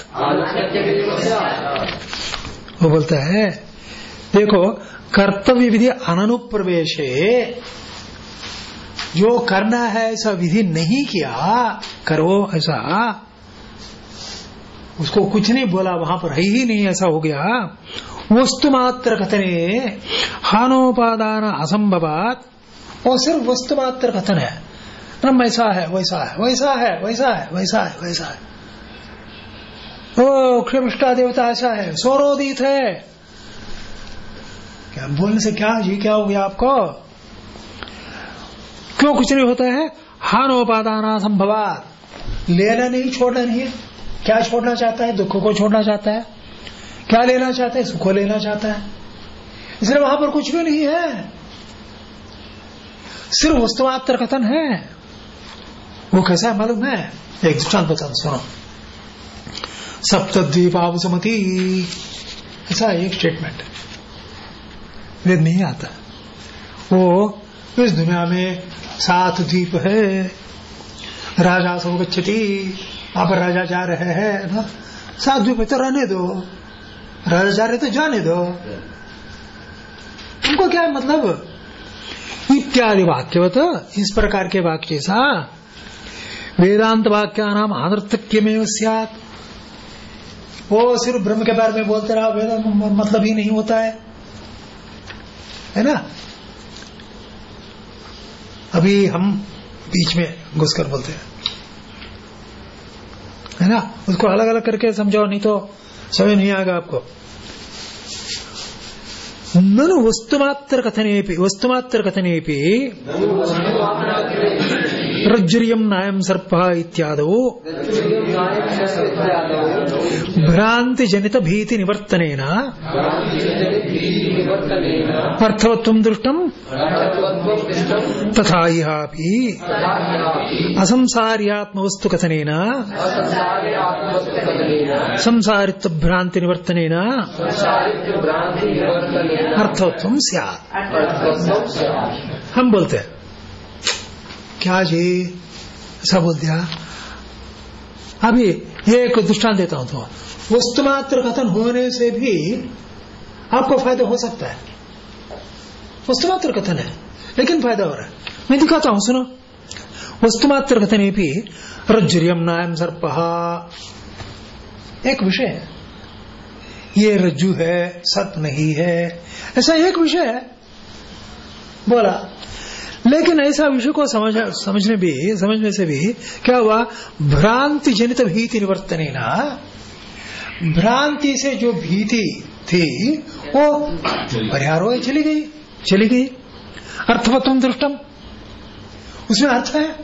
वो बोलता है, देखो कर्तव्य विधि अनुप्रवेशे जो करना है ऐसा विधि नहीं किया, करो ऐसा। उसको कुछ नहीं बोला, वहाँ पर है ही नहीं, ऐसा हो गया। वस्तु मात्र कथने हानोपादान असंभवात। और सिर्फ़ वस्तु मात्र कथन है। ब्रह्म ऐसा है, वैसा है वैसा है वैसा है वैसा है वैसा है। ओ क्षमिष्टा देवता, ऐसा है। सौरोदित है। क्या बोलने से क्या जी क्या हो गया आपको? क्यों कुछ नहीं होता है? हानोपादान संभवात। लेना नहीं, छोड़ना नहीं है। क्या छोड़ना चाहता है? दुख को छोड़ना चाहता है। क्या लेना चाहता है? सुख लेना चाहता है। इसलिए वहाँ पर कुछ भी नहीं है। सिर्फ़ वस्तुमात्र कथन है। वो कैसा है मालूम है? एक दृष्टांत बता सुनो। सप्तद्वीपावसमति। ऐसा एक स्टेटमेंट वेद नहीं आता। वो इस दुनिया में सात द्वीप है। राजा सब गच्छति वहाँ राजा जा रहे हैं ना? सात द्वीप है तो रहने दो। राजा जा रहे तो जाने दो। उनको क्या है मतलब? इत्यादि वाक्य तो इस प्रकार के वाक्य सा वेदांत वाक्या नाम आदर्थक्यमेव सियात। वो सिर्फ़ ब्रह्म के बारे में बोलते रहा वेदांत मतलब ही नहीं होता है। है ना? अभी हम बीच में घुसकर बोलते हैं। है ना? उसको अलग अलग करके समझाओ, नहीं तो समझ नहीं आएगा आपको। ननु वस्तुमात्र कथने वस्तुमात्र कथने रज्जुर्यम नायम सर्प इत्यादौ। भ्रांति जनित भीति निवर्तनेन अर्थवत्वं दृष्टम्। तथा इहापि। असंसार्यात्मवस्तु कथनेन संसारित्व भ्रांति निवर्तनेन अर्थवत्वम स्यात्। हम बोलते हैं क्या जी? ऐसा बोल दिया। अभी ये एक दृष्टांत देता हूँ तो वस्तुमात्र कथन होने से भी आपको फ़ायदा हो सकता है। वस्तुमात्र कथन है, लेकिन फ़ायदा हो रहा है। मैं दिखाता हूँ, सुनो। वस्तुमात्र कथन ये भी रज्जुर्यम नायम सर्प। एक विषय है। ये रज्जु है, सत नहीं है। ऐसा एक विषय है। बोला लेकिन ऐसा विषय को समझ, समझने भी, समझने से भी क्या हुआ? भ्रांति जनित भीति निवर्तन ना भ्रांति से जो भीति थी, वो परिहार हो चली गई चली गई। अर्थवत्म दृष्टम उसमें अर्थ है।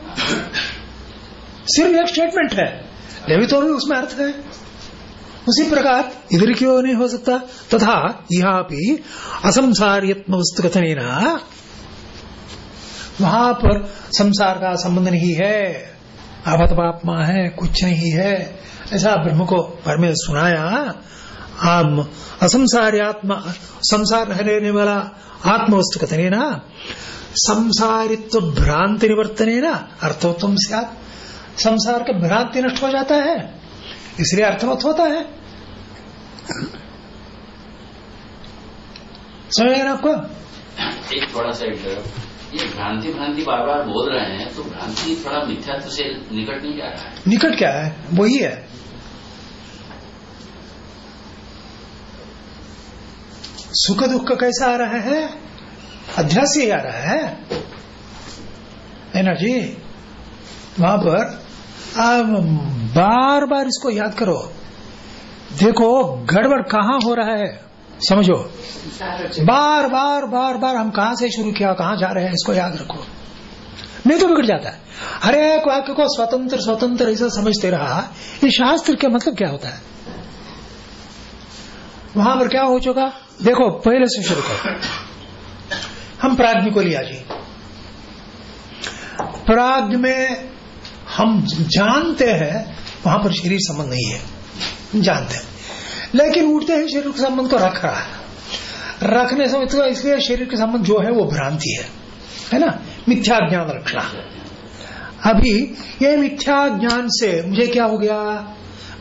सिर्फ़ एक स्टेटमेंट है। लेकिन तो भी उसमें अर्थ है। उसी प्रकार इधर क्यों नहीं हो सकता। तथा यहाँ भी असंसारियत्म वस्तु कथन वहाँ पर संसार का संबंध नहीं है। अवतपात्मा है, कुछ नहीं है। ऐसा ब्रह्म को पर में सुनाया, आम असंसार्यात्मा संसार रहने वाला आत्म वस्तु कथन ना, संसारित्व भ्रांति निवर्तन है ना, अर्थोत्तम से संसार का भ्रांति नष्ट हो जाता है, इसलिए अर्थवत होता है। समझ आपको? एक थोड़ा सा ये भ्रांति भ्रांति बार बार बोल रहे हैं तो भ्रांति थोड़ा मिथ्यात्व से निकट नहीं जा रहा है? निकट क्या है? वही है। सुख दुख का कैसा आ रहा है? अध्यास ही आ रहा है। है ना जी? वहाँ पर आप बार बार इसको याद करो। देखो, गड़बड़ कहाँ हो रहा है? समझो? बार बार बार बार हम कहाँ से शुरू किया कहाँ जा रहे हैं इसको याद रखो। नहीं तो बिगड़ जाता है। हर एक वाक्य को स्वतंत्र स्वतंत्र ऐसा समझते रहा ये शास्त्र का मतलब क्या होता है? वहाँ पर क्या हो चुका? देखो पहले से शुरू करो। हम प्राग्ञ को लिया जी। प्राग्ञ में हम जानते हैं वहाँ पर शरीर संबंध नहीं है। जानते हैं। लेकिन उठते ही, शरीर के संबंध को रख रहा है। रखने से तो इसलिए शरीर के संबंध जो है वो भ्रांति है। है ना? मिथ्या ज्ञान रखना। अभी ये मिथ्या ज्ञान से मुझे क्या हो गया?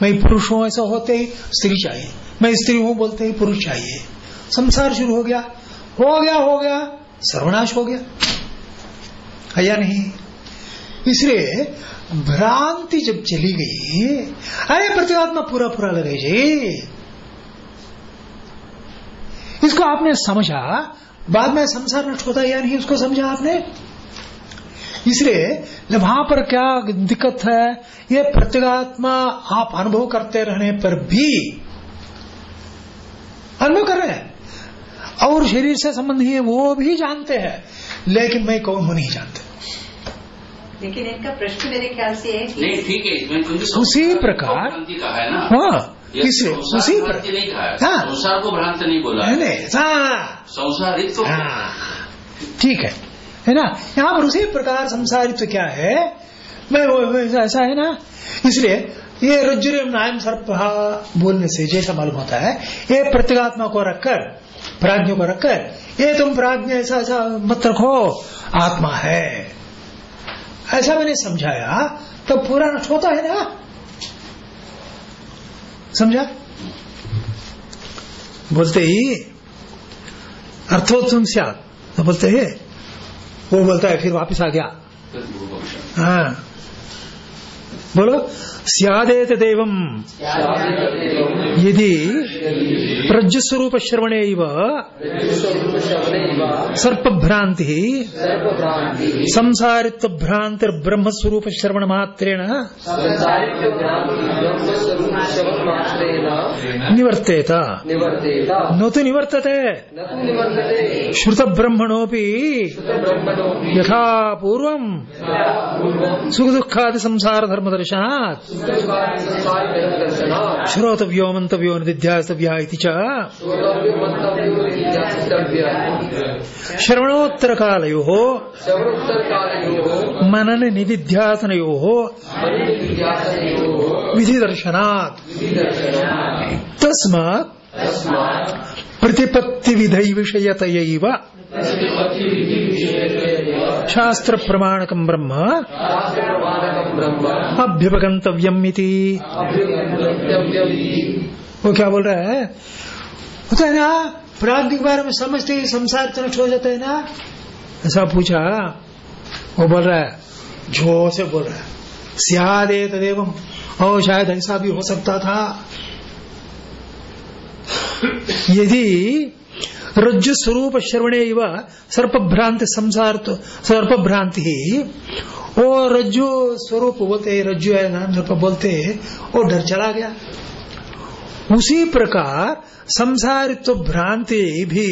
मैं पुरुष हूँ ऐसा होते ही स्त्री चाहिए। मैं स्त्री हूँ बोलते ही पुरुष चाहिए। संसार शुरू हो गया। हो गया हो गया। सर्वनाश हो गया। है या नहीं? इसलिए भ्रांति जब चली गई, अरे प्रतिकात्मा पूरा पूरा लगे जी। इसको आपने समझा बाद में संसार नष्ट होता या नहीं उसको समझा आपने। इसलिए वहाँ पर क्या दिक्कत है ये प्रत्येगात्मा आप अनुभव करते रहने पर भी अनुभव कर रहे हैं। और शरीर से संबंधी है वो भी जानते हैं लेकिन मैं कौन हूँ नहीं जानते। लेकिन इनका प्रश्न मेरे ख्याल से है नहीं ठीक है उसी प्रकार है। संसार उसी प्रकार नहीं कहा है। संसार को भ्रांत नहीं बोला। है नहीं हाँ, संसारित्व हाँ, ठीक है। है ना? यहाँ पर उसी प्रकार संसारित्व क्या है? मैं वो ऐसा है ना? इसलिए ये रज्जुर नायम सर्प बोलने से जैसा मालूम होता है ये प्रत्येगात्मा को रखकर प्राज्ञ को रखकर ये तुम प्राज्ञ ऐसा ऐसा मत रखो आत्मा है। ऐसा मैंने समझाया तो पूरा नष्ट होता है ना? समझा? बोलते ही अर्थोत्तम से तो बोलते है वो बोलता है फिर वापस आ गया। हाँ। बोलो। स्यादेत यदि प्रज्ञस्वरूप श्रवणे सर्प भ्रांति संसारित्व भ्रांति ब्रह्म स्वरूप श्रवण मात्रेण निवर्तेत। न निवर्तते। श्रुत यथा पूर्व सुख दुखादि श्रोतव्यो मंतव्यो निध्यास्तव्या इति च श्रवणोत्तरकालयोः मनन निधिध्यासनयोः विधि दर्शनात् तस्मात् विषयतयैव। शास्त्र प्रमाणकम ब्रह्म ब्रह्म अभ्युपगंतव्यम वो क्या बोल रहा है? होता है ना। प्राग्ञ के बारे में समझते ही संसार तो नष्ट हो जाता है ना? ऐसा पूछा। वो बोल रहा है जो से बोल रहा है। सियादे तदेवम। और शायद ऐसा भी हो सकता था। यदि रज्जु स्वरूप श्रवणे सर्प भ्रांति संसार तो सर्प भ्रांति वो रज्जु स्वरूप बोलते, रज्जु है नाम सर्प बोलते वो डर चला गया। उसी प्रकार संसारित्व भ्रांति भी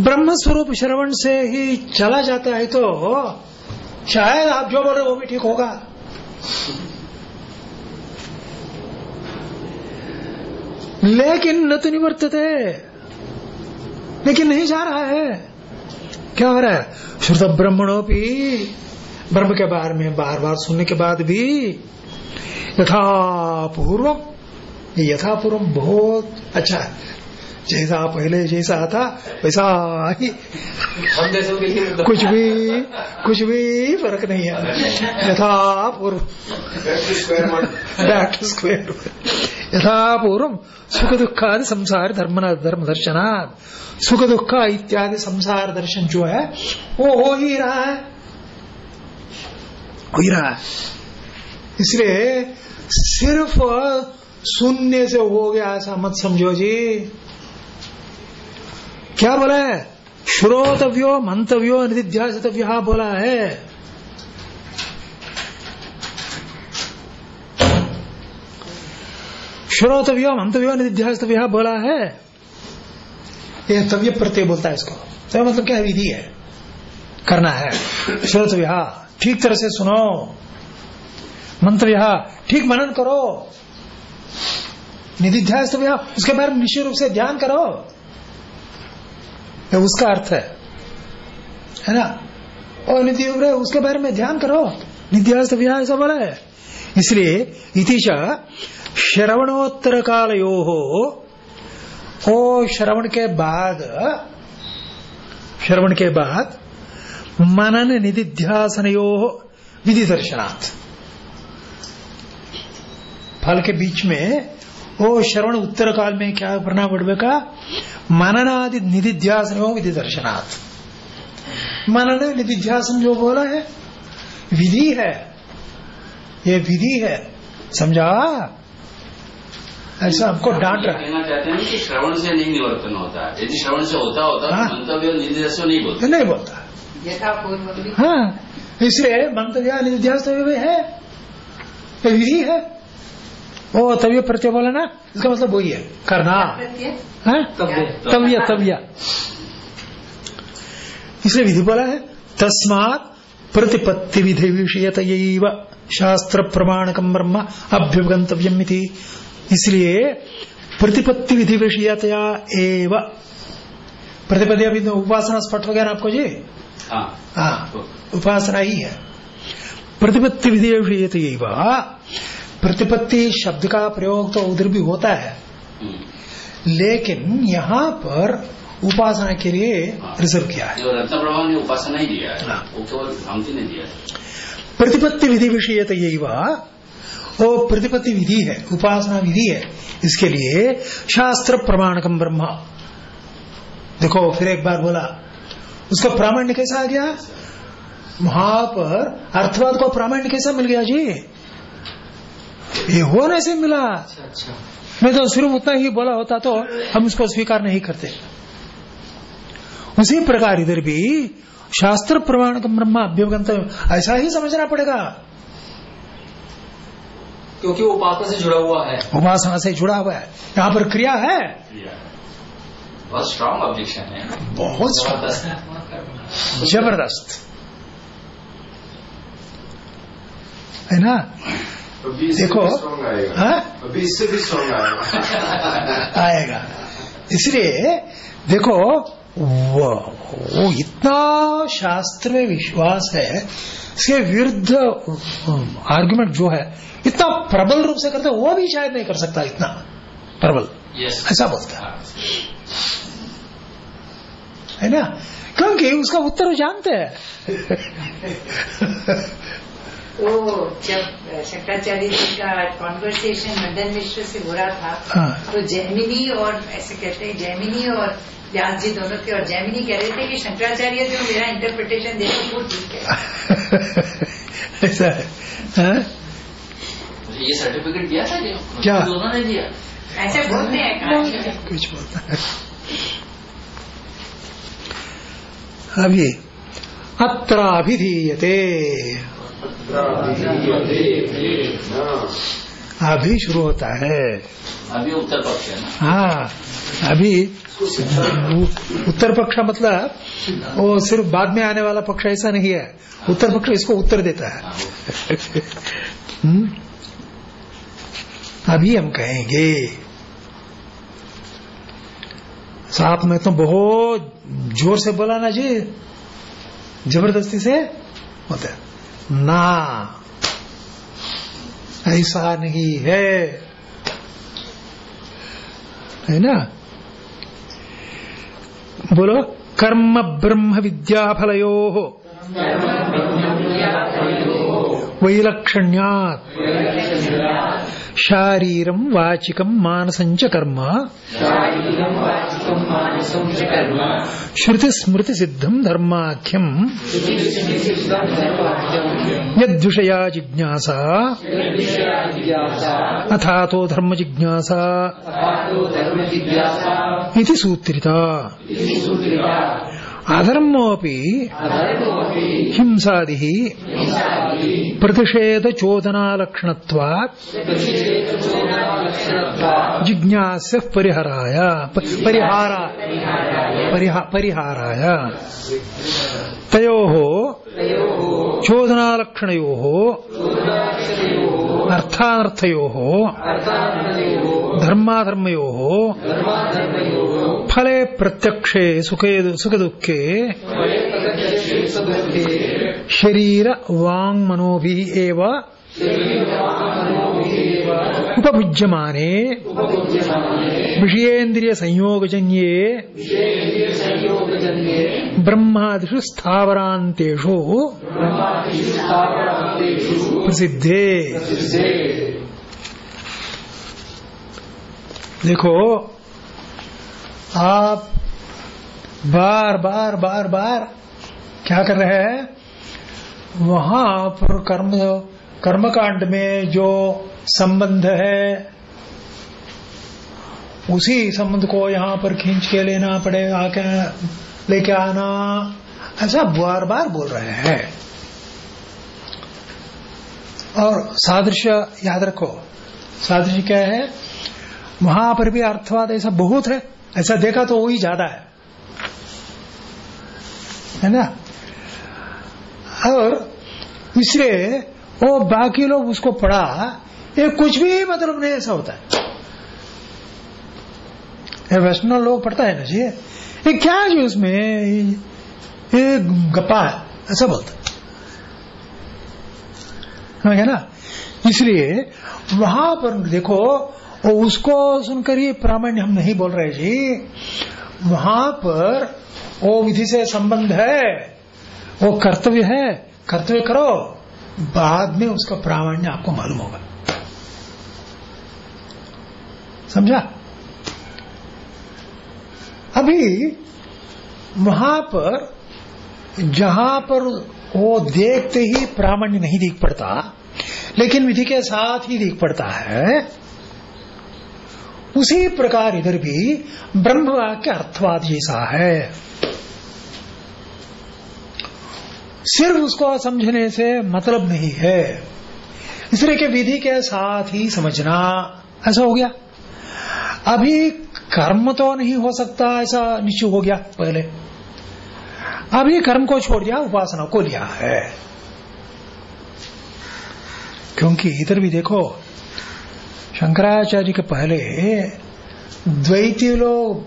ब्रह्म स्वरूप श्रवण से ही चला जाता है तो शायद आप जो बोल रहे हो वो भी ठीक होगा। लेकिन न तो निवर्तते। लेकिन नहीं जा रहा है। क्या हो रहा है? श्रुत ब्रह्मणों भी ब्रह्म के बारे में बार बार सुनने के बाद भी यथा पूर्वम ये यथा पूर्व बहुत अच्छा है। जैसा पहले जैसा था, वैसा ही। कुछ भी कुछ भी फ़र्क नहीं है। यथा पूर्व बैक टू स्क्वेयर यथा पूर्व सुख दुखादि संसार धर्म धर्म दर्शनात्। सुख दुख इत्यादि संसार दर्शन जो है, वो हो ही रहा है। हो ही रहा है। इसलिए सिर्फ़ सुनने से हो गया ऐसा मत समझो जी। क्या बोला है? श्रोतव्यो, मंतव्यो, निधिध्यासितव्य बोला है। श्रोतव्यो, मंतव्यो, निधिध्यासितव्य बोला है। ये तव्य प्रत्यय बोलता है इसको। तो मतलब क्या विधि है। करना है। श्रोतव्य, ठीक तरह से सुनो। मंतव्य, ठीक मनन करो। निधिध्यासितव्य, उसके बारे में निश्चित रूप से ध्यान करो। ये उसका अर्थ है। है ना? और निधि उसके बारे में ध्यान करो। निध्यास्त विहार ऐसा बोला है। इसलिए इतिशा श्रवणोत्तर कालयो हो ओ श्रवण के बाद, श्रवण के बाद मनन निधिध्यासन यो विधि दर्शनाथ फल के बीच में, ओ श्रवण उत्तर काल में क्या प्रणाम करना पड़ेगा मननादि निधिध्यासन विधि दर्शनाथ मनन निधिध्यासन जो बोला है विधि है ये विधि है समझा? ऐसा हमको डांट रहा है। कहना चाहते हैं कि श्रवण से नहीं निवर्तन होता है। यदि श्रवण से होता होता हाँ। तो मंतव्य निर्देश नहीं बोलते। नहीं बोलता। यथा पूर्व भी। हाँ इसलिए मंतव्य निध्यास है विधि है। ओ तव्य प्रत्यय बोला ना? इसका मतलब वही है। करना। प्रत्यय हाँ? तव्य इसलिए विधि बोला है तस्मात प्रतिपत्ति विधि विषयत शास्त्र प्रमाणकम ब्रह्म अभ्युगंतव्यम इसलिए प्रतिपत्ति विधि विषयतया एव। प्रतिपत्ति अभी तो उपासना स्पष्ट हो गया ना आपको जी? हाँ। हाँ उपासना ही है। प्रतिपत्ति विधि विषयत प्रतिपत्ति शब्द का प्रयोग तो उधर भी होता है। हम्म। लेकिन यहाँ पर उपासना के लिए रिज़र्व किया है। रत्न प्रभा ने उपासना ही दिया है हाँ। वो केवल भ्रांति ने दिया है। प्रतिपत्ति विधि विषयत वो प्रतिपत्ति विधि है उपासना विधि है। इसके लिए शास्त्र प्रमाणकम ब्रह्म। देखो फिर एक बार बोला उसका प्रामाण्य कैसा आ गया? वहाँ पर अर्थवाद को प्रामाण्य कैसा मिल गया जी? ये होने से मिला। अच्छा अच्छा। तो सिर्फ़ उतना ही बोला होता तो हम उसको स्वीकार नहीं करते। उसी प्रकार इधर भी शास्त्र प्रमाण का ब्रह्मा अभ्युगंत ऐसा ही समझना पड़ेगा। क्योंकि वो उपासना से जुड़ा हुआ है। उपासना से जुड़ा हुआ है। यहाँ पर क्रिया है। बहुत स्ट्रांग ऑब्जेक्शन है। बहुत ज़बरदस्त। है ना? देखो, आएगा। हाँ? अभी इससे भी स्ट्रॉन्ग आएगा। आएगा। इसलिए देखो वो, वो इतना शास्त्र में विश्वास है इसके विरुद्ध आर्गुमेंट जो है इतना प्रबल रूप से करते वो भी शायद नहीं कर सकता इतना प्रबल। यस ऐसा बोलता है। है ना? क्योंकि उसका उत्तर वो जानते हैं। तो जब शंकराचार्य जी का कॉन्वर्सेशन मदन मिश्र से हो रहा था हाँ। तो जैमिनी और ऐसे कहते हैं जैमिनी और व्यास जी दोनों थे और जैमिनी कह रहे थे कि शंकराचार्य जो मेरा इंटरप्रिटेशन दे रहे वो ठीक है। ऐसा है। हाँ? ये सर्टिफिकेट दिया था क्या क्या? दोनों ने दिया। ऐसे बोलते हैं कुछ बोलता है। अभी अत्र अभिधीयते हाँ अभी शुरू होता है। अभी उत्तर पक्ष है हाँ अभी उत्तर पक्ष मतलब वो सिर्फ़ बाद में आने वाला पक्ष ऐसा नहीं है। उत्तर पक्ष इसको उत्तर देता है। हम्म? अभी हम कहेंगे साथ में तो बहुत ज़ोर से बोला ना जी ज़बरदस्ती से होता है। ना। ऐसा नहीं है। है ना? बोलो कर्म ब्रह्म विद्या वैलक्षण्यात्। शारीरम वाचिकम मानसं च कर्म। श्रुति स्मृति सिद्धम धर्माख्यम यद्विषया जिज्ञासा। अथा तो धर्म जिज्ञासा। इति सूत्रिता। अधर्मोऽपि हिंसादि प्रतिषेध चोदनालक्षणत्वात् जिज्ञास्य परिहराय परिहाराय। अर्थानर्थयोः धर्माधर्मयोः फले प्रत्यक्षे सुखे सुखदुःखे शरीर वाङ् मनोभि एव उपभुज्यमाने विषयेन्द्रिय संयोगजन्ये ब्रह्मादिषु स्थावरान्तेषु प्रसिद्धे। देखो, आप बार बार बार बार क्या कर रहे हैं? वहाँ पर कर्म कर्मकांड में जो संबंध है, उसी संबंध को यहाँ पर खींच के लेना पड़ेगा, आके लेके आना। ऐसा बार बार बोल रहे हैं। और सादृश्य याद रखो सादृश्य क्या है? वहाँ पर भी अर्थवाद ऐसा बहुत है, ऐसा देखा तो वही ज़्यादा है। है ना? और इसलिए वो बाकी लोग उसको पढ़ा, ये कुछ भी मतलब नहीं, ऐसा होता है। वैष्णव लोग पढ़ता है ना जी, ये? क्या जी उसमें? ये गप्पा है, ऐसा बोलता है। समझ ना? इसलिए वहाँ पर देखो उसको सुनकर ये प्रामाण्य हम नहीं बोल रहे जी। वहाँ पर वो विधि से संबंध है, वो कर्तव्य है, कर्तव्य करो। बाद में उसका प्रामाण्य आपको मालूम होगा। समझा? अभी वहाँ पर, जहाँ पर वो देखते ही प्रामाण्य नहीं दिख पड़ता, लेकिन विधि के साथ ही दिख पड़ता है, उसी प्रकार इधर भी ब्रह्म वाक्य अर्थवाद जैसा है। सिर्फ़ उसको समझने से मतलब नहीं है। इसलिए कि विधि के साथ ही समझना ऐसा हो गया। अभी कर्म तो नहीं हो सकता, ऐसा निश्चय हो गया पहले। अभी कर्म को छोड़ दिया, उपासना को लिया है। क्योंकि इधर भी देखो, शंकराचार्य के पहले द्वैती लोग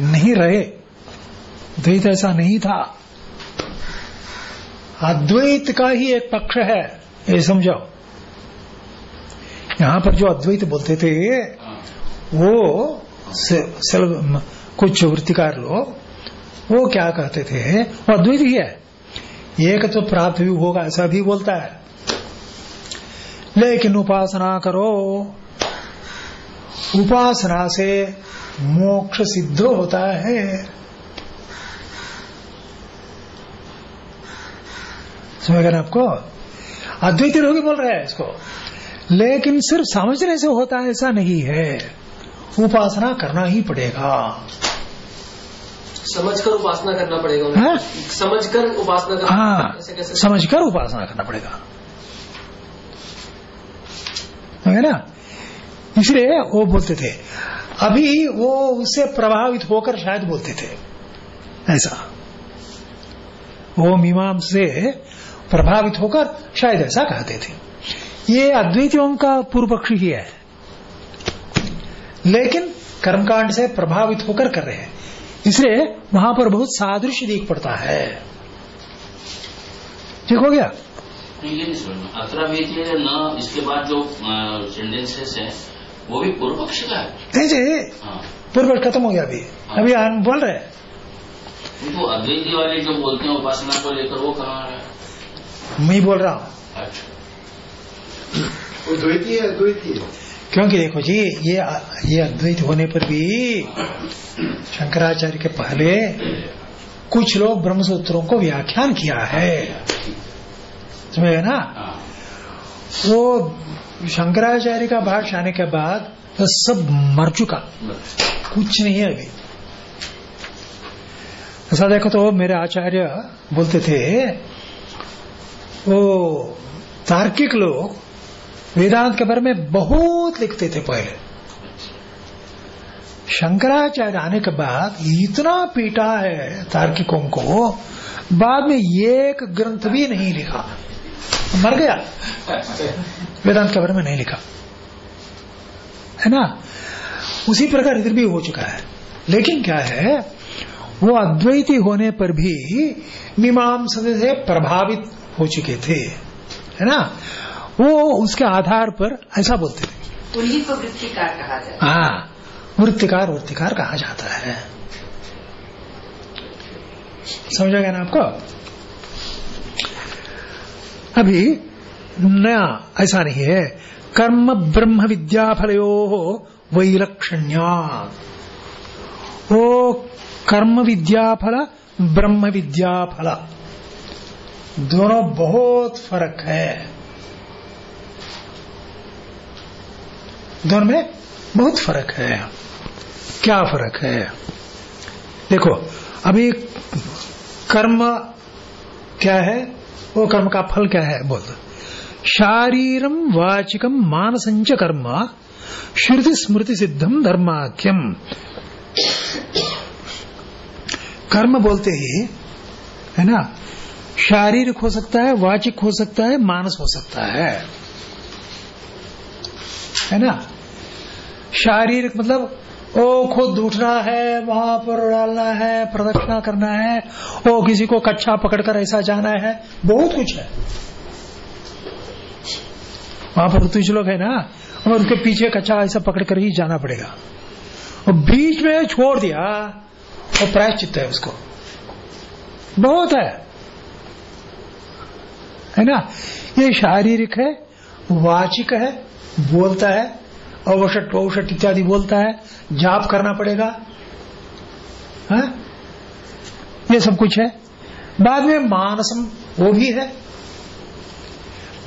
नहीं रहे। द्वैत ऐसा नहीं था। अद्वैत का ही एक पक्ष है। ये समझो यहाँ पर जो अद्वैत बोलते थे वो से, कुछ वृत्तिकार लोग वो क्या कहते थे? वो अद्वैत ही है। एक तो प्राप्त भी होगा ऐसा भी बोलता है। लेकिन उपासना करो। उपासना से मोक्ष सिद्ध होता है। समझ गए आपको? अद्वैत लोग बोल रहे हैं इसको। लेकिन सिर्फ़ समझने से होता है ऐसा नहीं है। उपासना करना ही पड़ेगा। समझकर उपासना करना पड़ेगा हाँ? समझकर उपासना करना हाँ समझकर उपासना करना पड़ेगा। है ना? इसलिए वो बोलते थे। अभी वो उससे प्रभावित होकर शायद बोलते थे। ऐसा। वो मीमांस से प्रभावित होकर शायद ऐसा कहते थे। ये अद्वैतियों का पूर्व पक्षी ही है। लेकिन कर्मकांड से प्रभावित होकर कर रहे हैं। इसलिए वहाँ पर बहुत सादृश्य दिख पड़ता है। ठीक हो गया? ये नहीं न इसके बाद जो सेंटेंसेस है वो भी पूर्व पक्ष का है। नहीं जी हाँ। पूर्व खत्म हो गया अभी। अभी हम बोल रहे हैं। तो अद्वैती वाले जो बोलते हैं उपासना को लेकर वो कहाँ है? मैं बोल रहा हूँ। अच्छा। क्योंकि देखो जी ये ये अद्वैत होने पर भी शंकराचार्य के पहले कुछ लोग ब्रह्मसूत्रों को व्याख्यान किया है। समझे ना? हाँ। वो शंकराचार्य का भाष्य आने के बाद तो सब मर चुका। कुछ नहीं है अभी। ऐसा देखो तो मेरे आचार्य बोलते थे वो तार्किक लोग वेदांत के बारे में बहुत लिखते थे पहले। शंकराचार्य आने के बाद इतना पीटा है तार्किकों को, बाद में एक ग्रंथ भी नहीं लिखा। मर गया। वेदांत के बारे में नहीं लिखा। है ना? उसी प्रकार इधर भी हो चुका है। लेकिन क्या है, वो अद्वैती होने पर भी मीमांसा से प्रभावित हो चुके थे। है ना? वो उसके आधार पर ऐसा बोलते थे। उन्हीं को वृत्तिकार कहा जाता है। हाँ वृत्तिकार वृत्तिकार कहा जाता है। समझा गया ना आपको? अभी नया ऐसा नहीं है। कर्म ब्रह्म विद्या फलयो वैलक्षण्या। वो कर्म विद्या फल ब्रह्म विद्या फल। दोनों बहुत फ़र्क है। दोनों में बहुत फ़र्क है। क्या फ़र्क है? देखो, अभी कर्म क्या है? वो कर्म का फल क्या है? बोल शारीरम वाचिकम मानसंच कर्म, श्रुति स्मृति सिद्धम धर्माख्यम। कर्म बोलते ही, है ना? शारीरिक हो सकता है, वाचिक हो सकता है, मानस हो सकता है। है ना? शारीरिक मतलब ओ, खुद उठना है, वहाँ पर डालना है, प्रदक्षिणा करना है, ओ, किसी को कच्चा पकड़कर ऐसा जाना है, बहुत कुछ है। वहाँ पर ऋतुज लोग है ना और उनके पीछे कच्चा ऐसा पकड़कर ही जाना पड़ेगा। और बीच में छोड़ दिया, और प्रायश्चित है उसको। बहुत है। है ना? ये शारीरिक है, वाचिक है, बोलता है, औषट औषट इत्यादि बोलता है, जाप करना पड़ेगा। है? ये सब कुछ है। बाद में मानसम, वो भी है।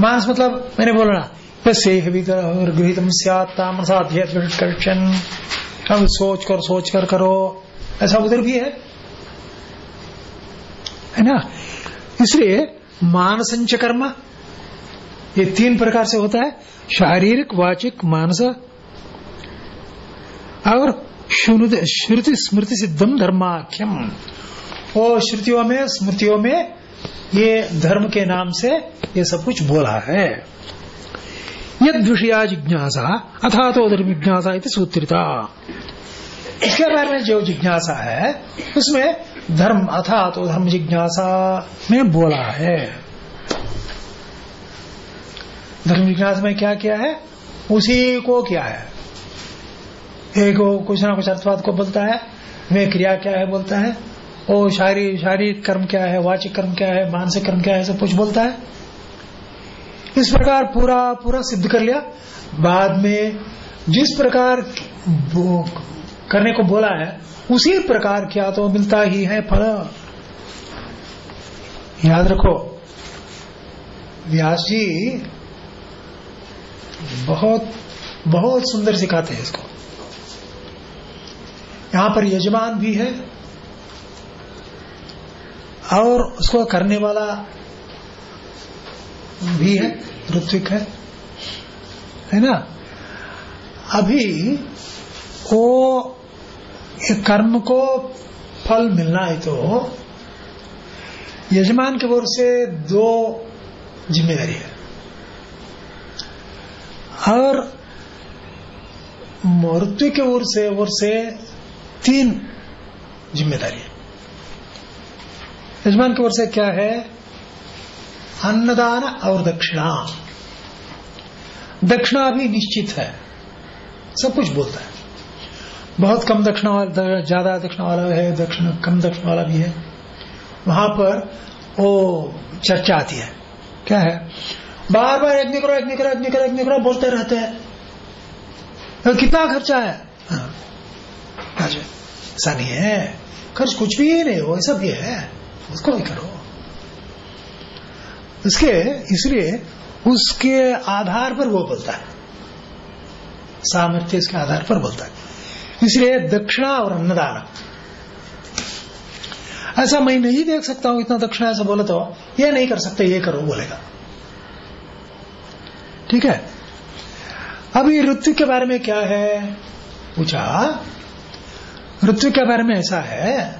मानस मतलब मैंने बोला से गृहितम साध्यात्मकर्षण अब सोच कर सोच कर करो। ऐसा उधर भी है। है ना? इसलिए मानसंच कर्म। ये तीन प्रकार से होता है। शारीरिक, वाचिक, मानस। और श्रुति, स्मृति सिद्धम धर्माख्यम। वो श्रुतियों में, स्मृतियों में ये धर्म के नाम से ये सब कुछ बोला है। यद विषया जिज्ञासा अथा तो धर्म जिज्ञासा सूत्रिता। इसके बारे में जो जिज्ञासा है, उसमें धर्म अथा तो धर्म जिज्ञासा में बोला है। धर्म जिज्ञासा में क्या किया है? उसी को क्या है। एक कुछ ना कुछ अर्थवाद को बोलता है, वे क्रिया क्या है बोलता है। ओ शारीरिक शारीरिक कर्म क्या है, वाचिक कर्म क्या है, मानसिक कर्म क्या है, सब कुछ बोलता है। इस प्रकार पूरा पूरा सिद्ध कर लिया। बाद में जिस प्रकार करने को बोला है उसी प्रकार क्या तो मिलता ही है फल। याद रखो, व्यास जी बहुत बहुत सुंदर सिखाते हैं इसको। यहाँ पर यजमान भी है, और उसको करने वाला भी है, ऋत्विक है है ना? अभी वो कर्म को फल मिलना है तो यजमान के ओर से दो ज़िम्मेदारी है। और मृत्यु के ओर से ओर से तीन ज़िम्मेदारी है। यजमान की ओर से क्या है? अन्नदान और दक्षिणा। दक्षिणा भी निश्चित है। सब कुछ बोलता है। बहुत कम दक्षिणा वाला ज़्यादा दक्षिणा वाला है, दक्षिण कम दक्षिणा वाला भी है। वहाँ पर वो चर्चा आती है। क्या है? बार बार यज्ञ करो यज्ञ करो यज्ञ करो यज्ञ करो बोलते रहते हैं। तो कितना खर्चा है? हाँ। ऐसा नहीं है। खर्च कुछ भी नहीं हो ऐसा भी है। उसको भी करो। इसके, इसलिए उसके आधार पर वो बोलता है। सामर्थ्य इसके आधार पर बोलता है। इसलिए दक्षिणा और अन्नदान। ऐसा मैं नहीं देख सकता हूँ, इतना दक्षिणा ऐसा बोले तो ये नहीं कर सकते, ये करो, बोलेगा। ठीक है? अभी ऋतु के बारे में क्या है? पूछा। ऋतु के बारे में ऐसा है,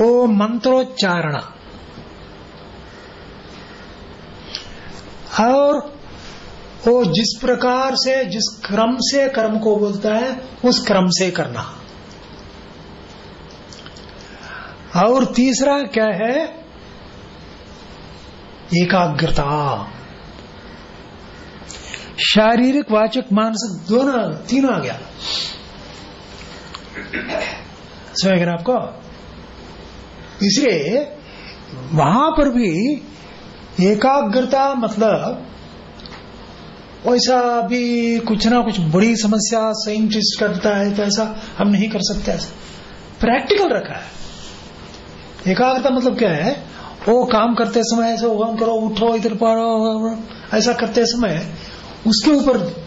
ओ मंत्रोच्चारण। और वो जिस प्रकार से, जिस क्रम से कर्म को बोलता है, उस क्रम से करना। और तीसरा क्या है? एकाग्रता। शारीरिक, वाचक, मानसिक दोनों, तीनों आ गया। समझ आपको? इसलिए वहाँ पर भी एकाग्रता मतलब वैसा भी कुछ ना कुछ बड़ी समस्या साइंटिस्ट करता है तो ऐसा हम नहीं कर सकते ऐसा। प्रैक्टिकल रखा है। एकाग्रता मतलब क्या है? वो काम करते समय ऐसे काम करो, उठो, इधर पढ़ो, ऐसा करते समय उसके ऊपर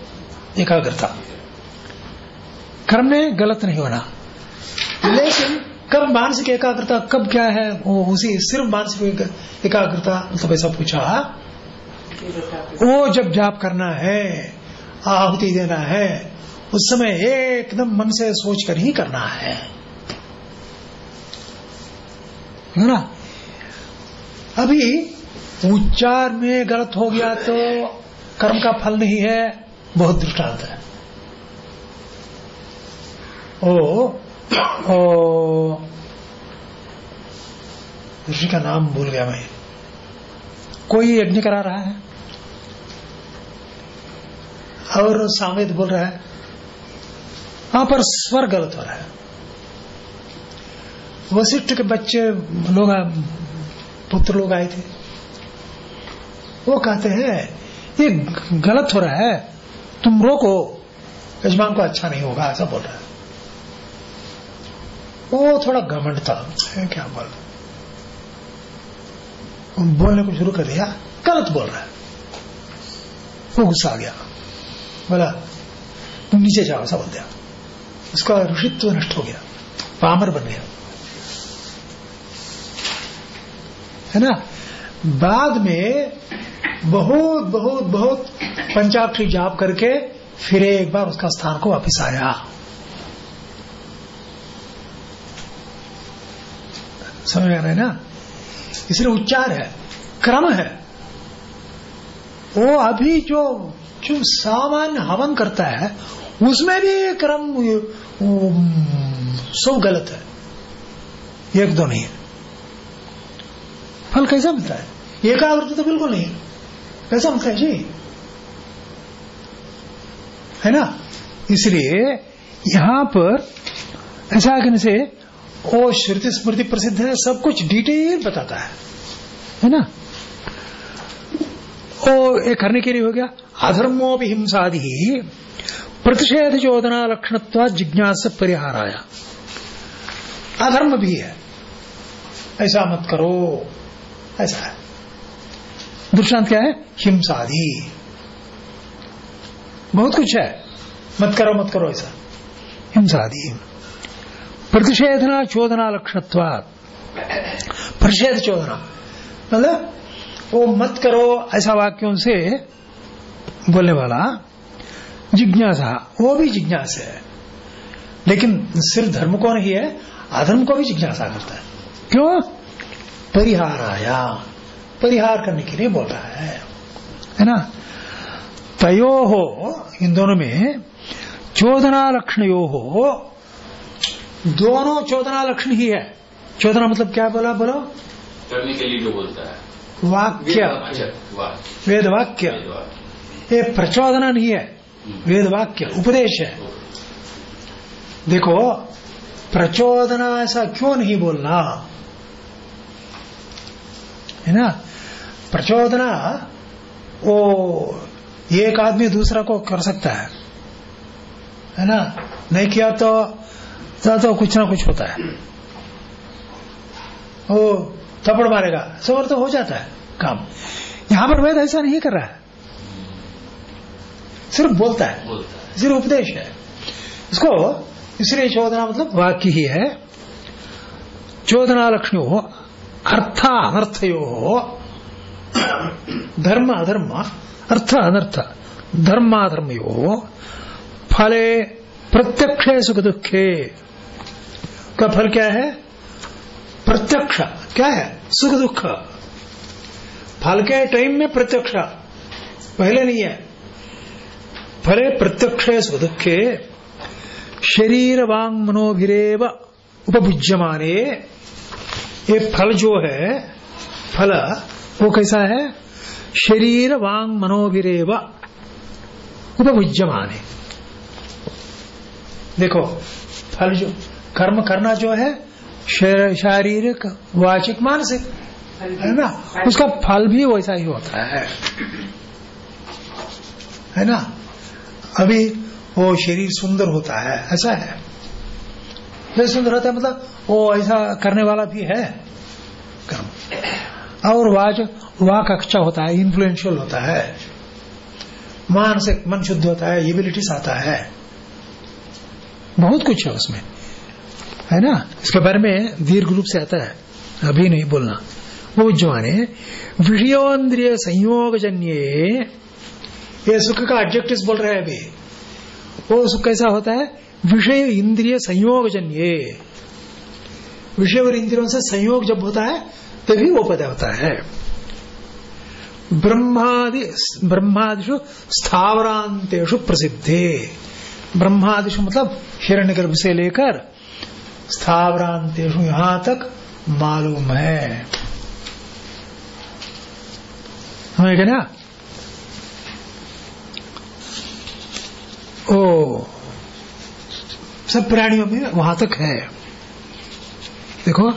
एकाग्रता। कर्म में गलत नहीं होना। लेकिन कब मानसिक एकाग्रता कब क्या है? वो उसी सिर्फ़ मानसिक एकाग्रता मतलब ऐसा पूछा। वो जब जाप करना है आहुति देना है उस समय एकदम मन से सोच कर ही करना है ना? अभी उच्चार में गलत हो गया तो कर्म का फल नहीं है बहुत दृष्टांत है। ओ, ओ ऋषि का नाम भूल गया मैं। कोई यज्ञ करा रहा है? और सामेत बोल रहा है, वहाँ पर स्वर गलत हो रहा है। वशिष्ठ के बच्चे, लोग पुत्र लोग आए थे। वो कहते हैं, ये गलत हो रहा है, तुम रोको, यजमान को अच्छा नहीं होगा, ऐसा बोल रहा है। वो थोड़ा घमंड था क्या बोल बोलने को शुरू कर दिया, गलत बोल रहा है। वो गुस्सा आ गया। बोला तुम नीचे जाओ ऐसा बोल दिया उसका ऋषित्व नष्ट हो गया पामर बन गया है ना बाद में बहुत बहुत बहुत पंचाक्षरी जाप करके फिर एक बार उसका स्थान को वापिस आया। समझ आ रहा है ना? इसलिए उच्चार है, क्रम है। वो अभी जो जो सामान्य हवन करता है, उसमें भी क्रम सब गलत है। एक दो नहीं है। फल कैसा मिलता है? एकाग्रता तो बिल्कुल नहीं। कैसा मिलता है? जी। है ना? इसलिए यहाँ पर ऐसा कहने से, ओ श्रुति स्मृति प्रसिद्ध है, सब कुछ डिटेल बताता है। है ना? ये करने के लिए हो गया? अधर्मो भी हिंसादि। प्रतिषेध चोदना लक्षणत्व जिज्ञास परिहार आया अधर्म भी है। ऐसा मत करो। ऐसा है। दृष्टांत क्या है? हिंसादि। बहुत कुछ है। मत करो मत करो ऐसा। हिंसादि। प्रतिषेधना चोदना लक्षणत्वात। प्रतिषेध चोदना। मतलब वो मत करो, ऐसा वाक्यों से बोलने वाला जिज्ञासा, वो भी जिज्ञास है। लेकिन सिर्फ़ धर्म को नहीं है? अधर्म को भी जिज्ञासा करता है। क्यों? परिहार आया परिहार करने के लिए बोल रहा है। है ना? तयो हो इन दोनों में चोदना लक्षण यो हो दोनों चोदना लक्षण ही है। चोदना मतलब क्या बोला? बोलो। करने के लिए जो बोलता है। वाक्य। वेद वाक्य ये प्रचोदना नहीं है। वेद वाक्य उपदेश है। देखो प्रचोदना ऐसा क्यों नहीं बोलना? है ना? प्रचोदना वो एक आदमी दूसरा को कर सकता है। है ना? नहीं किया तो तो कुछ ना कुछ होता है। वो थप्पड़ मारेगा सबर तो हो जाता है काम। यहाँ पर वेद ऐसा नहीं कर रहा है। सिर्फ़ बोलता है। बोलता है। सिर्फ़ उपदेश है। इसको इसलिए चोदना मतलब वाक्य ही है। चोदना लक्ष्मी हो अर्थ अनर्थयो। हो धर्म अधर्म अर्थ अनर्थ धर्माधर्मयो। फले प्रत्यक्ष सुख दुखे का फल क्या है? प्रत्यक्ष। क्या है? सुख दुख। फल के टाइम में प्रत्यक्ष। पहले नहीं है। फले प्रत्यक्ष सुख दुखे। शरीर वांग मनोभिरेव उपभुज्यमाने। ये फल जो है, फल, वो कैसा है? शरीर वांग मनोभिरेव उपभुज्यमाने। देखो, फल जो, कर्म करना जो है शारीरिक, वाचिक, मानसिक, है ना? उसका फल भी वैसा ही होता है। है ना? अभी वो शरीर सुंदर होता है, ऐसा है? नहीं सुंदर होता है मतलब वो ऐसा करने वाला भी है? कर्म और वाच वाक अच्छा होता है इन्फ्लुएंशियल होता है। मानसिक, मन शुद्ध होता है एबिलिटीज आता है। बहुत कुछ है उसमें। है ना? इसके बारे में दीर्घ रूप से आता है। अभी नहीं बोलना। वो जमाने विषयोन्द्रिय संयोग जन्य ये सुख का एडजेक्टिव बोल रहे हैं अभी। वो सुख कैसा होता है? विषय इंद्रिय संयोग जन्य विषय और इंद्रियों से संयोग जब होता है, तभी वो पैदा होता है। ब्रह्मादि ब्रह्मादिशु स्थावरांतेषु प्रसिद्धे। ब्रह्मादिशु मतलब हिरण्यगर्भ से लेकर स्थावरांतेषु यहाँ तक मालूम है। समझ गए ना? ओ सब प्राणियों में वहाँ तक है। देखो।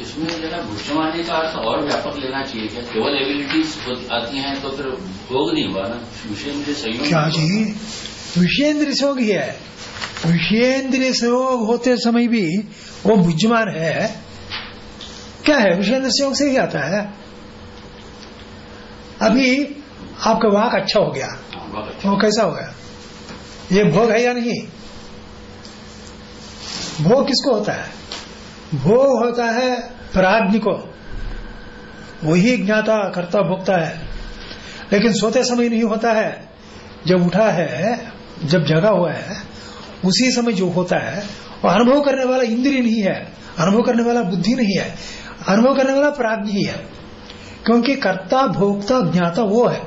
इसमें जरा भूषवाणी का अर्थ और व्यापक लेना चाहिए क्या? केवल एबिलिटीज आती हैं तो फिर भोग नहीं हुआ ना? विषय मुझे संयोग क्या जी? विषेंद्र संयोग ही है। विषेंद्र संयोग होते समय भी वो बुद्धिमान है। क्या है? विषय संयोग से ही आता है। अभी आपका वाक अच्छा हो गया। हाँ, अच्छा वो कैसा हो गया? ये भोग है या नहीं? भोग किसको होता है? भोग होता है प्राज्ञ को। वही ज्ञाता करता भोगता है। लेकिन सोते समय नहीं होता है। जब उठा है जब जगा हुआ है, उसी समय जो होता है वो अनुभव करने वाला इंद्रिय नहीं है, अनुभव करने वाला बुद्धि नहीं है, अनुभव करने वाला प्राज्ञ ही है, क्योंकि कर्ता, भोक्ता, ज्ञाता वो है।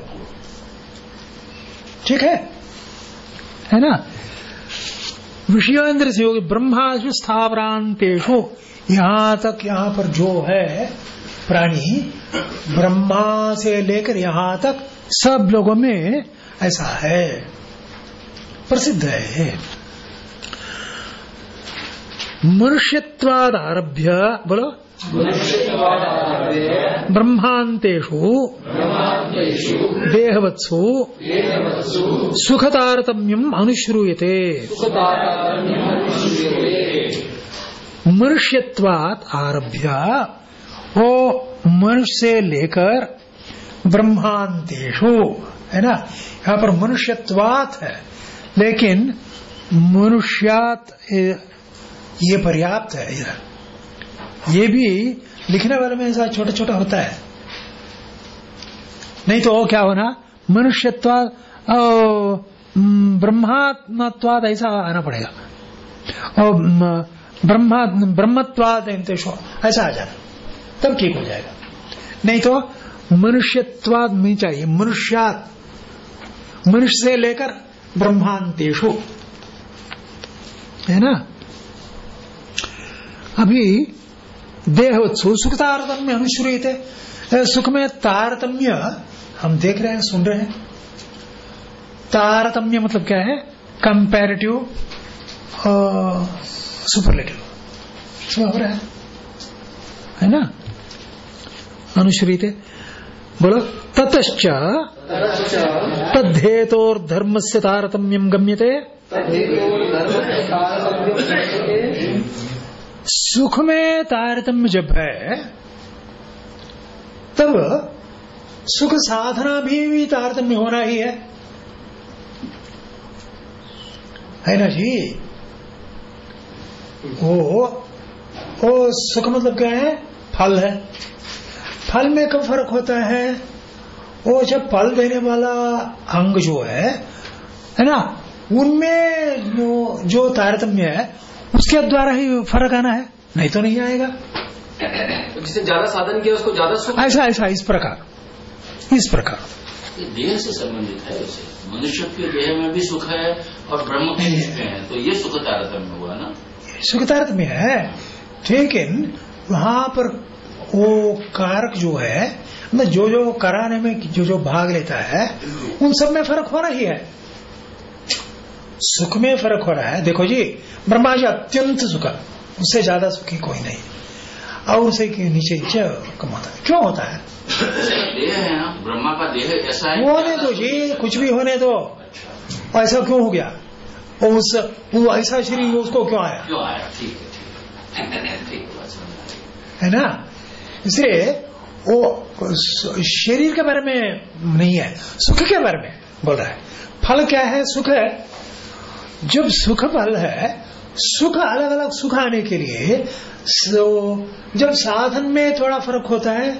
ठीक है? है ना? विषयोन्द्र से होगी ब्रह्माशु स्थावरांतेशु यहाँ तक यहाँ पर जो है, प्राणी, ब्रह्मा से लेकर यहाँ तक सब लोगों में ऐसा है। प्रसिद्ध है। मनुष्यत्वाद आरभ्य बोलो। ब्रह्मांतेषु। देहवत्सु। सुखतारतम्यम अनुश्रूयते। मनुष्यत्वात आरभ्य वो मनुष्य से लेकर ब्रह्मांतेषु। है ना? यहाँ पर मनुष्यत्वात है। लेकिन मनुष्यात ये पर्याप्त है, इधर। ये भी लिखने वाले में ऐसा छोटा छोटा होता है। नहीं तो वो क्या होना? मनुष्यत्वाद ब्रह्मात्मत्वाद ऐसा आना पड़ेगा। और ब्रह्मा ब्रह्मत्वाद ऐसा आ जाना। तब ठीक हो जाएगा। नहीं तो मनुष्यत्वाद नहीं चाहिए, मनुष्यात, मनुष्य से लेकर ब्रह्मांतेशु है ना? अभी देहोत्सव सुख तारतम्य अनुश्रूत है सुख में तारतम्य हम देख रहे हैं, सुन रहे हैं। तारतम्य मतलब क्या है? Comparative superlative. हो रहा है? है ना? अनुश्रीत बोलो, ततश्च तद्धेतोर्धर्म से तारतम्यम गम्यते। सुख में तारतम्य जब है। तब सुख साधना भी, भी तारतम्य होना ही है। है ना जी? वो वो सुख मतलब क्या है? फल है। फल में कब फ़र्क होता है? वो जब फल देने वाला अंग जो है है ना? उनमें जो, जो तारतम्य है उसके द्वारा ही फ़र्क आना है। नहीं तो नहीं आएगा। जिसे ज़्यादा साधन किया उसको ज़्यादा सुख ऐसा ऐसा इस प्रकार। इस प्रकार। देह से संबंधित है उसे। मनुष्य के देह में भी सुख है और ब्रह्म के देह में है। तो ये सुख तारतम्य हुआ ना? सुख तारतम्य है। लेकिन वहाँ पर वो कारक जो है मतलब जो जो वो कराने में जो जो भाग लेता है उन सब में फ़र्क हो रही है। सुख में फ़र्क हो रहा है। देखो जी ब्रह्मा जी अत्यंत सुख उससे ज़्यादा सुखी कोई नहीं। और उसे के नीचे कम होता है। क्यों होता है? देह है ना? ब्रह्मा का देह ऐसा है होने दो जी कुछ भी होने दो। ऐसा क्यों हो गया? और उस वो ऐसा शरीर उसको क्यों आया? क्यों आया? ठीक है ठीक है। है। है ना? इसलिए वो शरीर के बारे में नहीं है सुख के बारे में बोल रहा है। फल क्या है? सुख है। जब सुख फल है सुख अलग अलग सुख आने के लिए सो जब साधन में थोड़ा फ़र्क होता है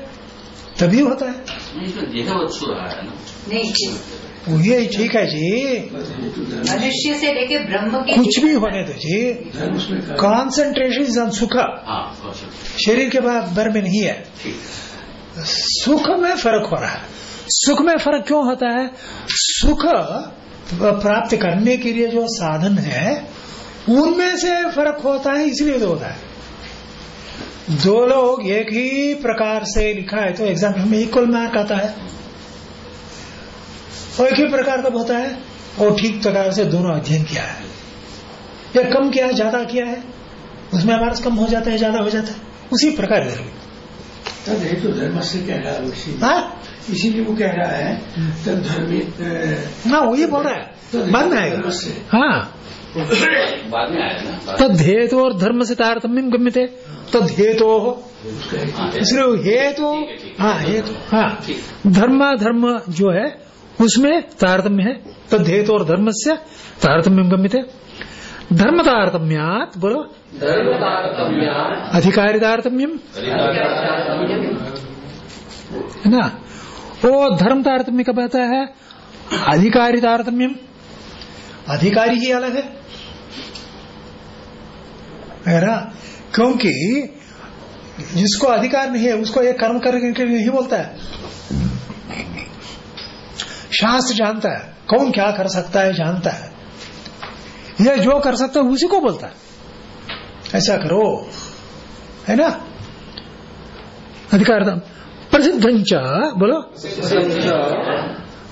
तभी होता है। नहीं इसमें देह वत्सु रहा है ना? नहीं। वो ये ठीक है जी। मनुष्य से लेके ब्रह्म के कुछ भी होने दो जी। कॉन्सेंट्रेशन सुख। हाँ शरीर के बारे में नहीं है। ठीक। सुख में फ़र्क हो रहा है। सुख में फ़र्क क्यों होता है? सुख प्राप्त करने के लिए जो साधन है, उनमें से फ़र्क होता है, इसलिए तो होता है। दो लोग एक ही प्रकार से लिखा है तो एग्ज़ाम में इक्वल मार्क आता है। और एक ही प्रकार का होता है, और ठीक प्रकार से दोनों अध्ययन किया है। या कम किया है, ज़्यादा किया है, उसमें मार्क्स कम हो जाता है, ज़्यादा हो जाता है। उसी प्रकार इधर भी तद हेतु धर्म से कह रहा है इसी हाँ? इसीलिए वो कह रहा है तद धर्म हाँ वही बोल रहा है। बाद में आएगा। हाँ। बाद में ना। तद हेतु और धर्म से तारतम्य गम्य थे तद हेतु। इसलिए हेतु। है, ठीक है। हाँ हेतु। हाँ। धर्म धर्म जो है उसमें तारतम्य है। तो हेतु और धर्म से तारतम्य गम्यते। धर्म तारतम्यात बोलो। अधिकारी तारतम्यम है ना? वो धर्म तारतम्य कब आता है अधिकारी तारतम्यम अधिकारी ही अलग है। ना? क्योंकि जिसको अधिकार नहीं है, उसको एक कर्म करने के लिए नहीं बोलता है। शास्त्र जानता है। कौन क्या कर सकता है, जानता है। यह जो कर सकता है, उसी को बोलता है। ऐसा करो। है ना? अधिकार प्रसिद्ध बोलो।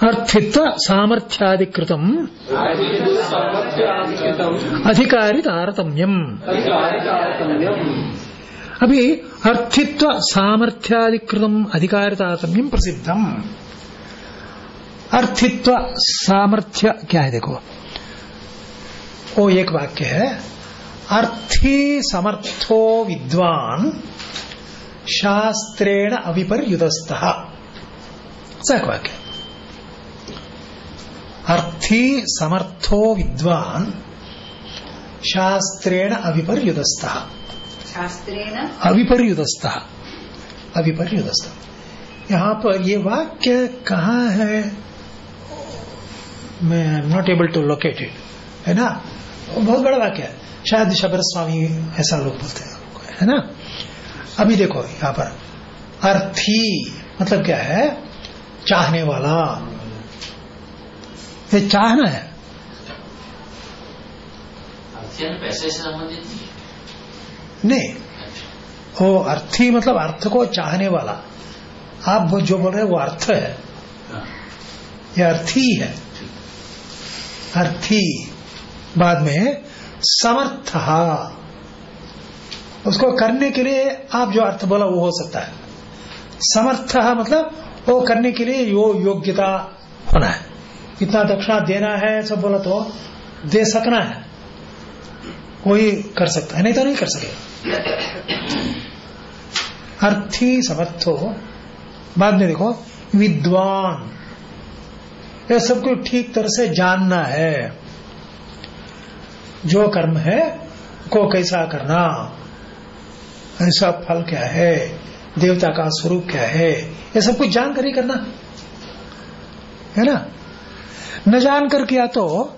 अर्थित्व सामर्थ्याधिकृतम। अधिकारी तारतम्यम अभी अर्थित्व सामर्थ्याधिकृतम अधिकारी तारतम्यम प्रसिद्धम। अर्थित्व सामर्थ्य क्या है, देखो। वो एक वाक्य है अर्थी समर्थो विद्वान शास्त्रेण अविपर्युदस्त एक वाक्य अर्थी समर्थो विद्वान शास्त्रेण अविपर्युदस्त शास्त्रेण अविपर्युदस्त अविपर्युदस्त यहाँ पर ये वाक्य कहाँ है? मैं not able to locate it है ना? वो बहुत बड़ा वाक्य है। शायद शबर स्वामी ऐसा लोग बोलते हैं। है ना? अभी देखो यहाँ पर। अर्थी मतलब क्या है? चाहने वाला। ये चाहना है। पैसे से संबंधित नहीं। वो अर्थी मतलब अर्थ को चाहने वाला। आप वो जो बोल रहे हैं वो अर्थ है। हाँ। ये अर्थी है। अर्थी। बाद में, समर्थ। उसको करने के लिए आप जो अर्थ बोला वो हो सकता है। समर्थ मतलब वो करने के लिए यो योग्यता होना है। इतना दक्षिणा देना है, सब बोला तो दे सकना है। कोई कर सकता है, नहीं तो नहीं कर सकेगा अर्थी समर्थो। बाद में देखो, विद्वान। यह सबको ठीक तरह से जानना है। जो कर्म है, को कैसा करना? ऐसा फल क्या है? देवता का स्वरूप क्या है? ये सब कुछ जानकर ही करना। है ना? न जानकर किया तो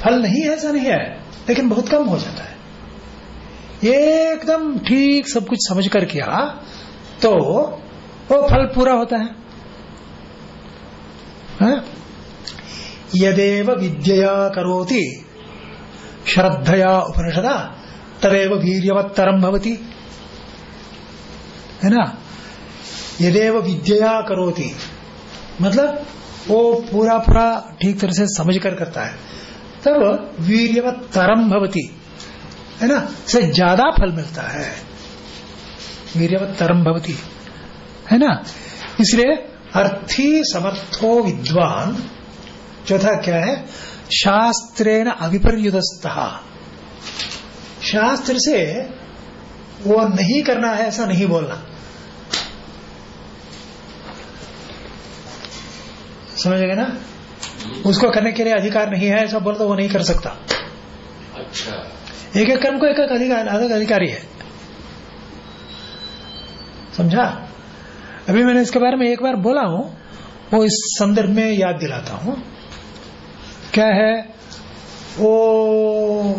फल नहीं है, ऐसा नहीं है, लेकिन बहुत कम हो जाता है। एकदम ठीक सब कुछ समझ कर किया तो वो फल पूरा होता है। हाँ? यदेव विद्या करोति। श्रद्धया उपनिषदा, तदेव वीर्यवत्तरम भवति। है ना? यदेव विद्यया करोति मतलब वो पूरा पूरा ठीक तरह से समझ कर करता है। तब वीर्यवत्तरम भवती, है ना? से ज़्यादा फल मिलता है। वीर्यवत्तरम भवती, है ना? इसलिए अर्थी समर्थो विद्वान, चौथा क्या है? शास्त्रेण अविपर्युदस्त शास्त्र से वो नहीं करना है ऐसा नहीं बोलना। समझ गए ना? उसको करने के लिए अधिकार नहीं है ऐसा बोल तो वो नहीं कर सकता। अच्छा। एक एक कर्म को एक एक अधिकार अलग अधिकारी है। समझा? अभी मैंने इसके बारे में एक बार बोला हूँ वो इस संदर्भ में याद दिलाता हूँ। क्या है? वो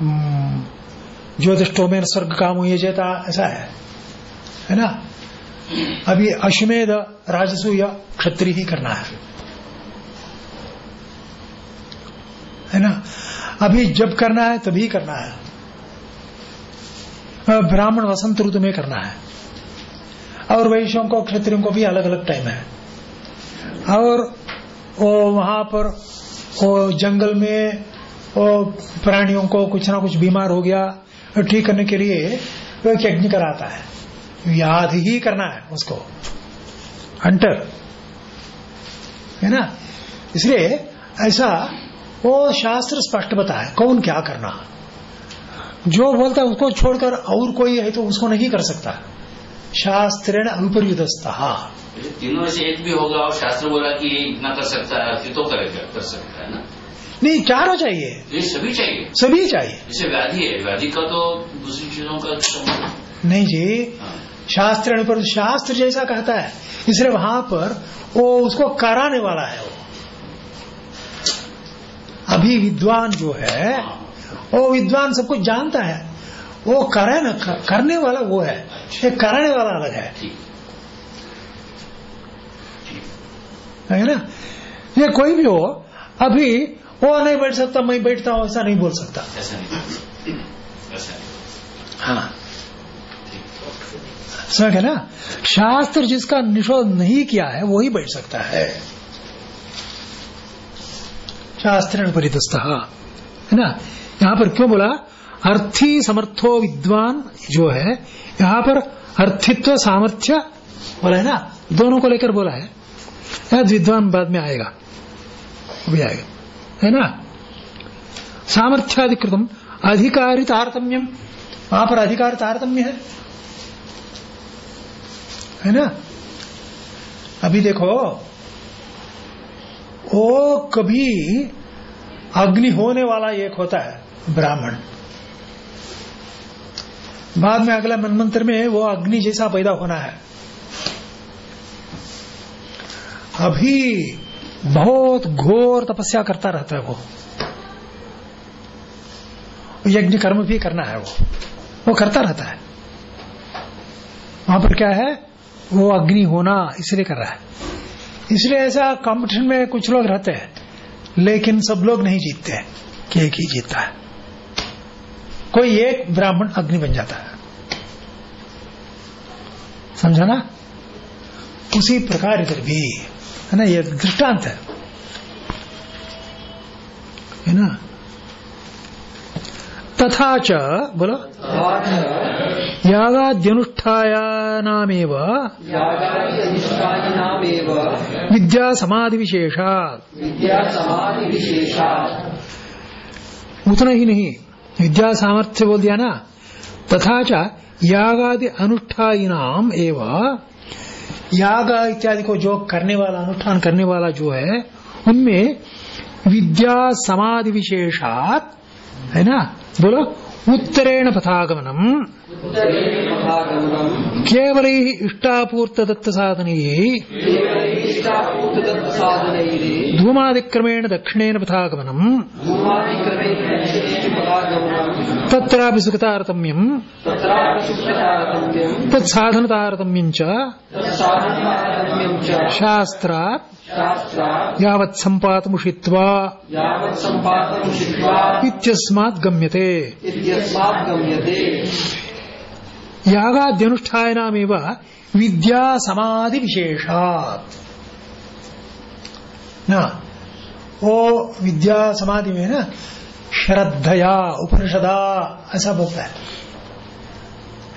हम्म, ज्योतिषो में स्वर्ग काम हुई जेता ऐसा है? है ना? अभी अश्वमेध राजसूय क्षत्रिय ही करना है। है ना? अभी जब करना है तभी करना है। ब्राह्मण वसंत ऋतु में करना है। और वैश्यों को क्षत्रियों को भी अलग अलग टाइम है। और वो वहाँ पर वो जंगल में वो प्राणियों को कुछ ना कुछ बीमार हो गया, ठीक करने के लिए वो एक यज्ञ कराता है। याद ही करना है उसको। हंटर है ना? इसलिए ऐसा, वो शास्त्र स्पष्ट बता है कौन क्या करना? जो बोलता है उसको छोड़कर और कोई है तो उसको नहीं कर सकता। शास्त्रेण अनुपरिदस्ता तीनों में से एक भी होगा और शास्त्र बोला कि इतना कर सकता है फिर तो करेगा कर सकता है ना? नहीं चारों चाहिए? ये सभी चाहिए। सभी चाहिए। जैसे व्याधि है व्याधि का तो दूसरी चीज़ों का संबंध नहीं। जी हाँ। शास्त्र अनुपर शास्त्र जैसा कहता है इसलिए वहाँ पर वो उसको कराने वाला है वो। अभी विद्वान जो है। वो विद्वान सब कुछ जानता है। वो करे न करने वाला वो है। ये कराने वाला अलग है। है ना? ये कोई भी हो अभी वो नहीं बैठ सकता मैं बैठता हूँ ऐसा नहीं बोल सकता। ऐसा नहीं हाँ। समझ ना? शास्त्र जिसका निषोध नहीं किया है वो ही बैठ सकता है। शास्त्र परिदस्त है ना? यहाँ पर क्यों बोला? अर्थी समर्थो विद्वान जो है, यहाँ पर अर्थित्व, सामर्थ्य, बोला है ना? दोनों को लेकर बोला है। विद्वान बाद में आएगा। वो भी आएगा। है ना? सामर्थ्याधिकृतम अधिकारी तारतम्यम। वहाँ पर अधिकार तारतम्य है। है ना? अभी देखो, वो कभी अग्नि होने वाला एक होता है, ब्राह्मण। बाद में अगला मनमंत्र में वो अग्नि जैसा पैदा होना है। अभी बहुत घोर तपस्या करता रहता है वो। यज्ञ कर्म भी करना है वो। वो करता रहता है। वहाँ पर क्या है? वो अग्नि होना इसलिए कर रहा है। इसलिए ऐसा कंपटीशन में कुछ लोग रहते हैं, लेकिन सब लोग नहीं जीतते कि एक ही जीतता है। कोई एक ब्राह्मण अग्नि बन जाता है। समझा ना? उसी प्रकार इधर भी है ना ये दृष्टांत है। है ना? तथा च बोलो। यागाद्यनुष्ठायानामेव। विद्या समाधि विशेषा विद्या समाधि विशेषा उतना ही नहीं। विद्या सामर्थ्य बोल दिया ना? तथा च यागादि अनुष्ठाइनाम एवं। याग इत्यादि को जो करने वाला, अनुष्ठान करने वाला जो है, उनमें विद्या समाधि विशेषात, है ना? बोलो, उत्तरेण पथागमनम। केवल इष्टापूर्त दत्त साधन इष्टापूर्तदत्त साधनैरे धूमादिक्रमेण दक्षिणेन पथागमनम तत्रापि सुखतारतम्यम तत्साधनतारतम्यम् च शास्त्रात् यावत् सम्पातमुषित्वा इत्यस्मात् गम्यते। गम्यते यागाद्यनुष्ठायनामेव विद्या समाधि विशेषात् ना वो विद्या समाधि में ना श्रद्धया, उपनिषदा, ऐसा बोलता है।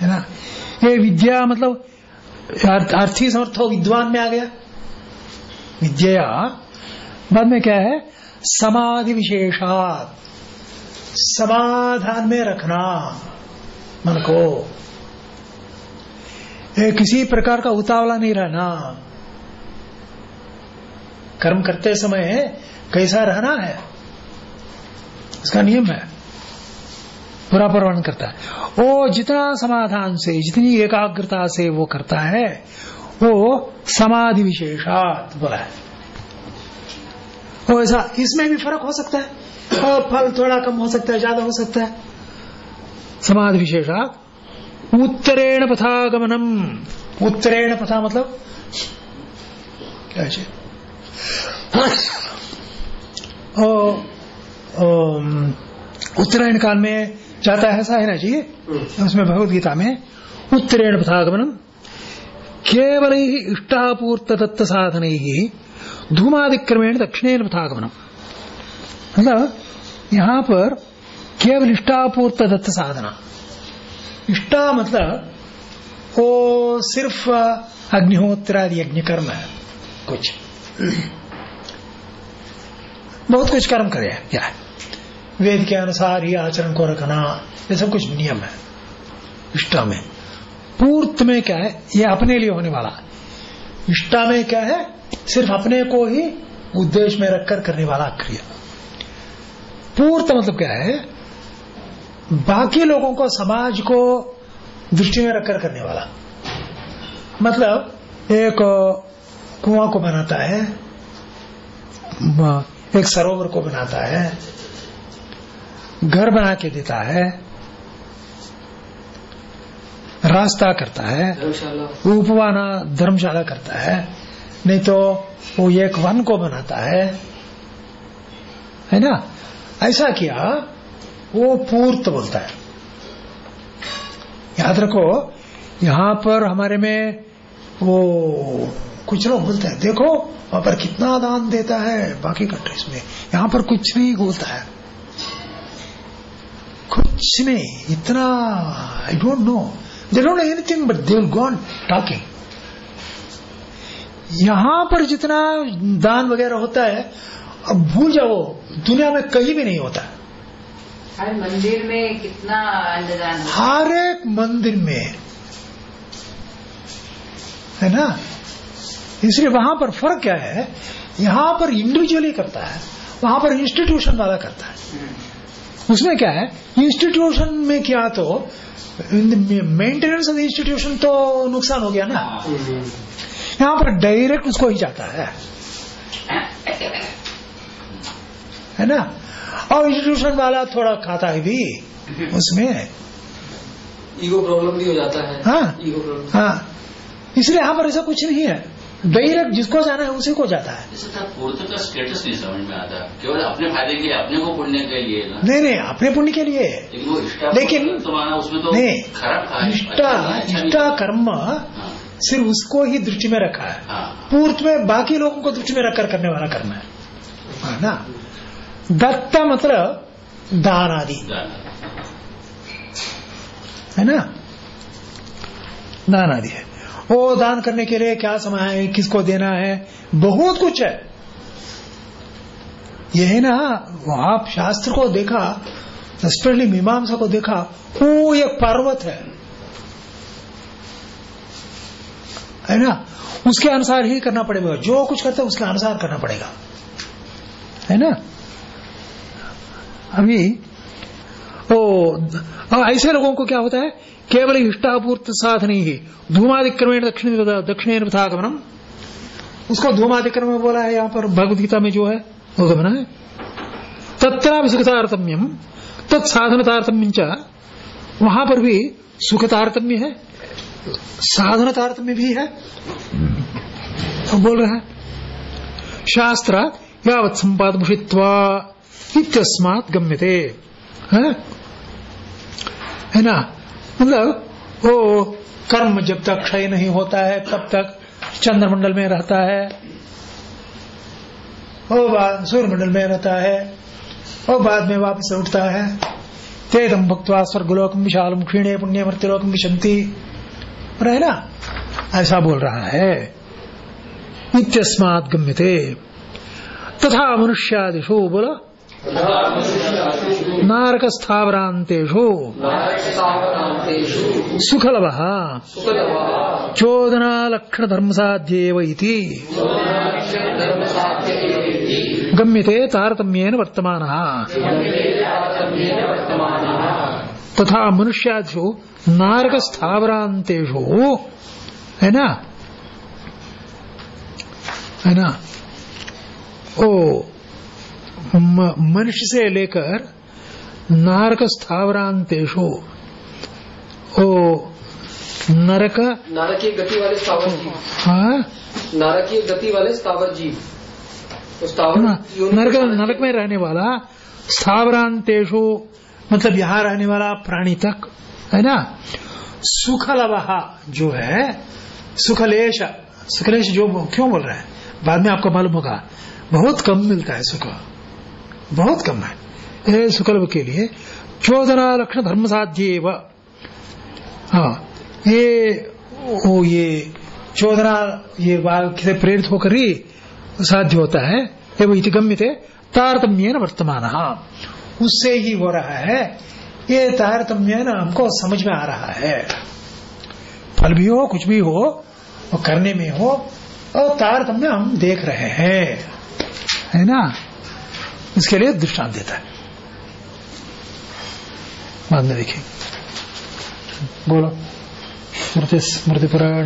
है ना? ये विद्या मतलब अर्थी समर्थ हो, विद्वान में आ गया। विद्या, बाद में क्या है? समाधि विशेषात समाधान में रखना, मन को। ये किसी प्रकार का उतावला नहीं रहना। कर्म करते समय कैसा रहना है इसका नियम है। पूरा प्रवर्ण करता है। वो जितना समाधान से, जितनी एकाग्रता से वो करता है, वो समाधि विशेषात बोला है। वो ऐसा, इसमें भी फ़र्क हो सकता है। फल थोड़ा कम हो सकता है, ज़्यादा हो सकता है। समाधि विशेषात उत्तरेण पथागमनम। उत्तरेण पथा मतलब? क्या है ओ, ओ, उत्तरायण काल में जाता है ऐसा है ना जी? उसमें भगवत गीता में उत्तरेण पथागमनम। केवल ही इष्टापूर्त दत्त साधन ही धूमादिक्रमेण दक्षिणेन पथागमनम। मतलब यहाँ पर केवल इष्टापूर्त दत्त साधना। इष्टा मतलब वो सिर्फ़ अग्निहोत्र आदि यज्ञ कर्म है कुछ बहुत कुछ कर्म करे क्या वेद के अनुसार ही आचरण को रखना ये सब कुछ नियम है इष्टा में पूर्त में क्या है ये अपने लिए होने वाला इष्टा में क्या है सिर्फ़ अपने को ही उद्देश्य में रखकर करने वाला क्रिया पूर्त मतलब क्या है बाकी लोगों को समाज को दृष्टि में रखकर करने वाला। मतलब एक कुआँ को बनाता है एक सरोवर को बनाता है घर बना के देता है रास्ता करता है उपवाना धर्मशाला करता है नहीं तो वो एक वन को बनाता है। है ना? ऐसा किया वो पूर्त बोलता है। याद रखो, यहाँ पर हमारे में वो कुछ लोग बोलते हैं, देखो, वहाँ पर कितना दान देता है, बाकी कंट्रीज़ में। यहाँ पर कुछ नहीं बोलता है। कुछ नहीं, इतना I don't know they don't anything but they will go on talking यहाँ पर जितना दान वगैरह होता है, अब भूल जाओ, दुनिया में कहीं भी नहीं होता। है हर मंदिर में कितना अन्नदान हर एक मंदिर में है ना? इसलिए वहाँ पर फ़र्क क्या है? यहाँ पर इंडिविजुअली करता है वहाँ पर इंस्टीट्यूशन वाला करता है। उसमें क्या है? इंस्टीट्यूशन में क्या तो मेंटेनेंस ऑफ़ इंस्टीट्यूशन तो नुकसान हो गया ना। यहाँ पर डायरेक्ट उसको ही जाता है। है ना? और इंस्टीट्यूशन वाला थोड़ा खाता है भी उसमें। ईगो प्रॉब्लम भी हो जाता है। हाँ। ईगो प्रॉब्लम हाँ। इसलिए यहाँ पर ऐसा कुछ नहीं है। डायरेक्ट जिसको जाना है उसी को जाता है। पूर्त का स्टेटस नहीं समझ में आता। केवल अपने फ़ायदे के लिए अपने को पुण्य के लिए ना। नहीं नहीं अपने पुण्य के लिए। लेकिन तो उसमें तो नहीं खराब कहा है। इष्टा अच्छा। इष्टा कर्म हाँ, सिर्फ़ उसको ही दृष्टि में रखा है। हाँ। पूर्त में बाकी लोगों को दृष्टि में रखकर करने वाला कर्म है। है ना? दत्ता मतलब दान आदि है ना? दान आदि है। वो दान करने के लिए क्या समय है, किसको देना है? बहुत कुछ है। ये है ना आप शास्त्र को देखा स्पेशली मीमांसा को देखा, वो एक पर्वत है। है ना? उसके अनुसार ही करना पड़ेगा। जो कुछ करते है, उसके अनुसार करना पड़ेगा। है ना? अभी, ओ ऐसे लोगों को क्या होता है? केवल इष्टापूर्त साधन ही। धूमादिक्रमेण दक्षिण दक्षिण गमनम। उसको धूमादिक्रम में बोला है यहाँ पर, भगवदगीता में जो है, वो गमन है। तत्रापि सुखतारतम्यम तत्साधन तारतम्य वहाँ पर भी सुख तारतम्य है। साधन तारतम्य भी है। तो बोल रहे हैं, शास्त्र यावत संपाद भूषित्वा इत्यस्मात गम्यते। है? है ना? मतलब वो कर्म जब तक क्षय नहीं होता है, तब तक चंद्रमंडल में रहता है। वो बाद सूर्यमंडल में रहता है। और बाद में वापस उठता है। तेदम भक्तवा स्वर्गलोकम विशालम, क्षीणे पुण्य मृत्युलोकम विशंति है ना? ऐसा बोल रहा है। इत्यस्मात गम्यते। तथा मनुष्यादिशु बोला नारक स्थावरांतेषु सुखलव। चोदना लक्षण धर्म साध्येव गम्यते तारतम्येन वर्तमान। तथा मनुष्यादिषु नारक स्थावरांतेषु है ना? है ना? ओ मनुष्य से लेकर नारक स्थावरांतेषु। ओ नरक? नारकीय गति वाले स्थावर जीव हाँ? नारकीय गति वाले स्थावर जीव तो स्थावर नरक नरक में रहने वाला स्थावरांतेषु मतलब यहाँ रहने वाला प्राणी तक है ना? सुखलवहा जो है सुखलेश सुखलेश जो क्यों बोल रहे हैं? बाद में आपको मालूम होगा बहुत कम मिलता है सुख। बहुत कम है। सुकल्प के लिए। चौदना लक्षण धर्म साध्य हाँ, ये ओ ये चौदना ये बाल से प्रेरित होकर ही साध्य होता है। एवं इतिगम्य थे तारतम्य वर्तमान। हाँ। उससे ही हो रहा है। ये तारतम्य हमको समझ में आ रहा है। फल भी हो कुछ भी हो और करने में हो और तारतम्य हम देख रहे हैं। है ना? इसके लिए दृष्टांत देता है। बाद में देखिए। बोलो। स्मृति स्मृति पुराण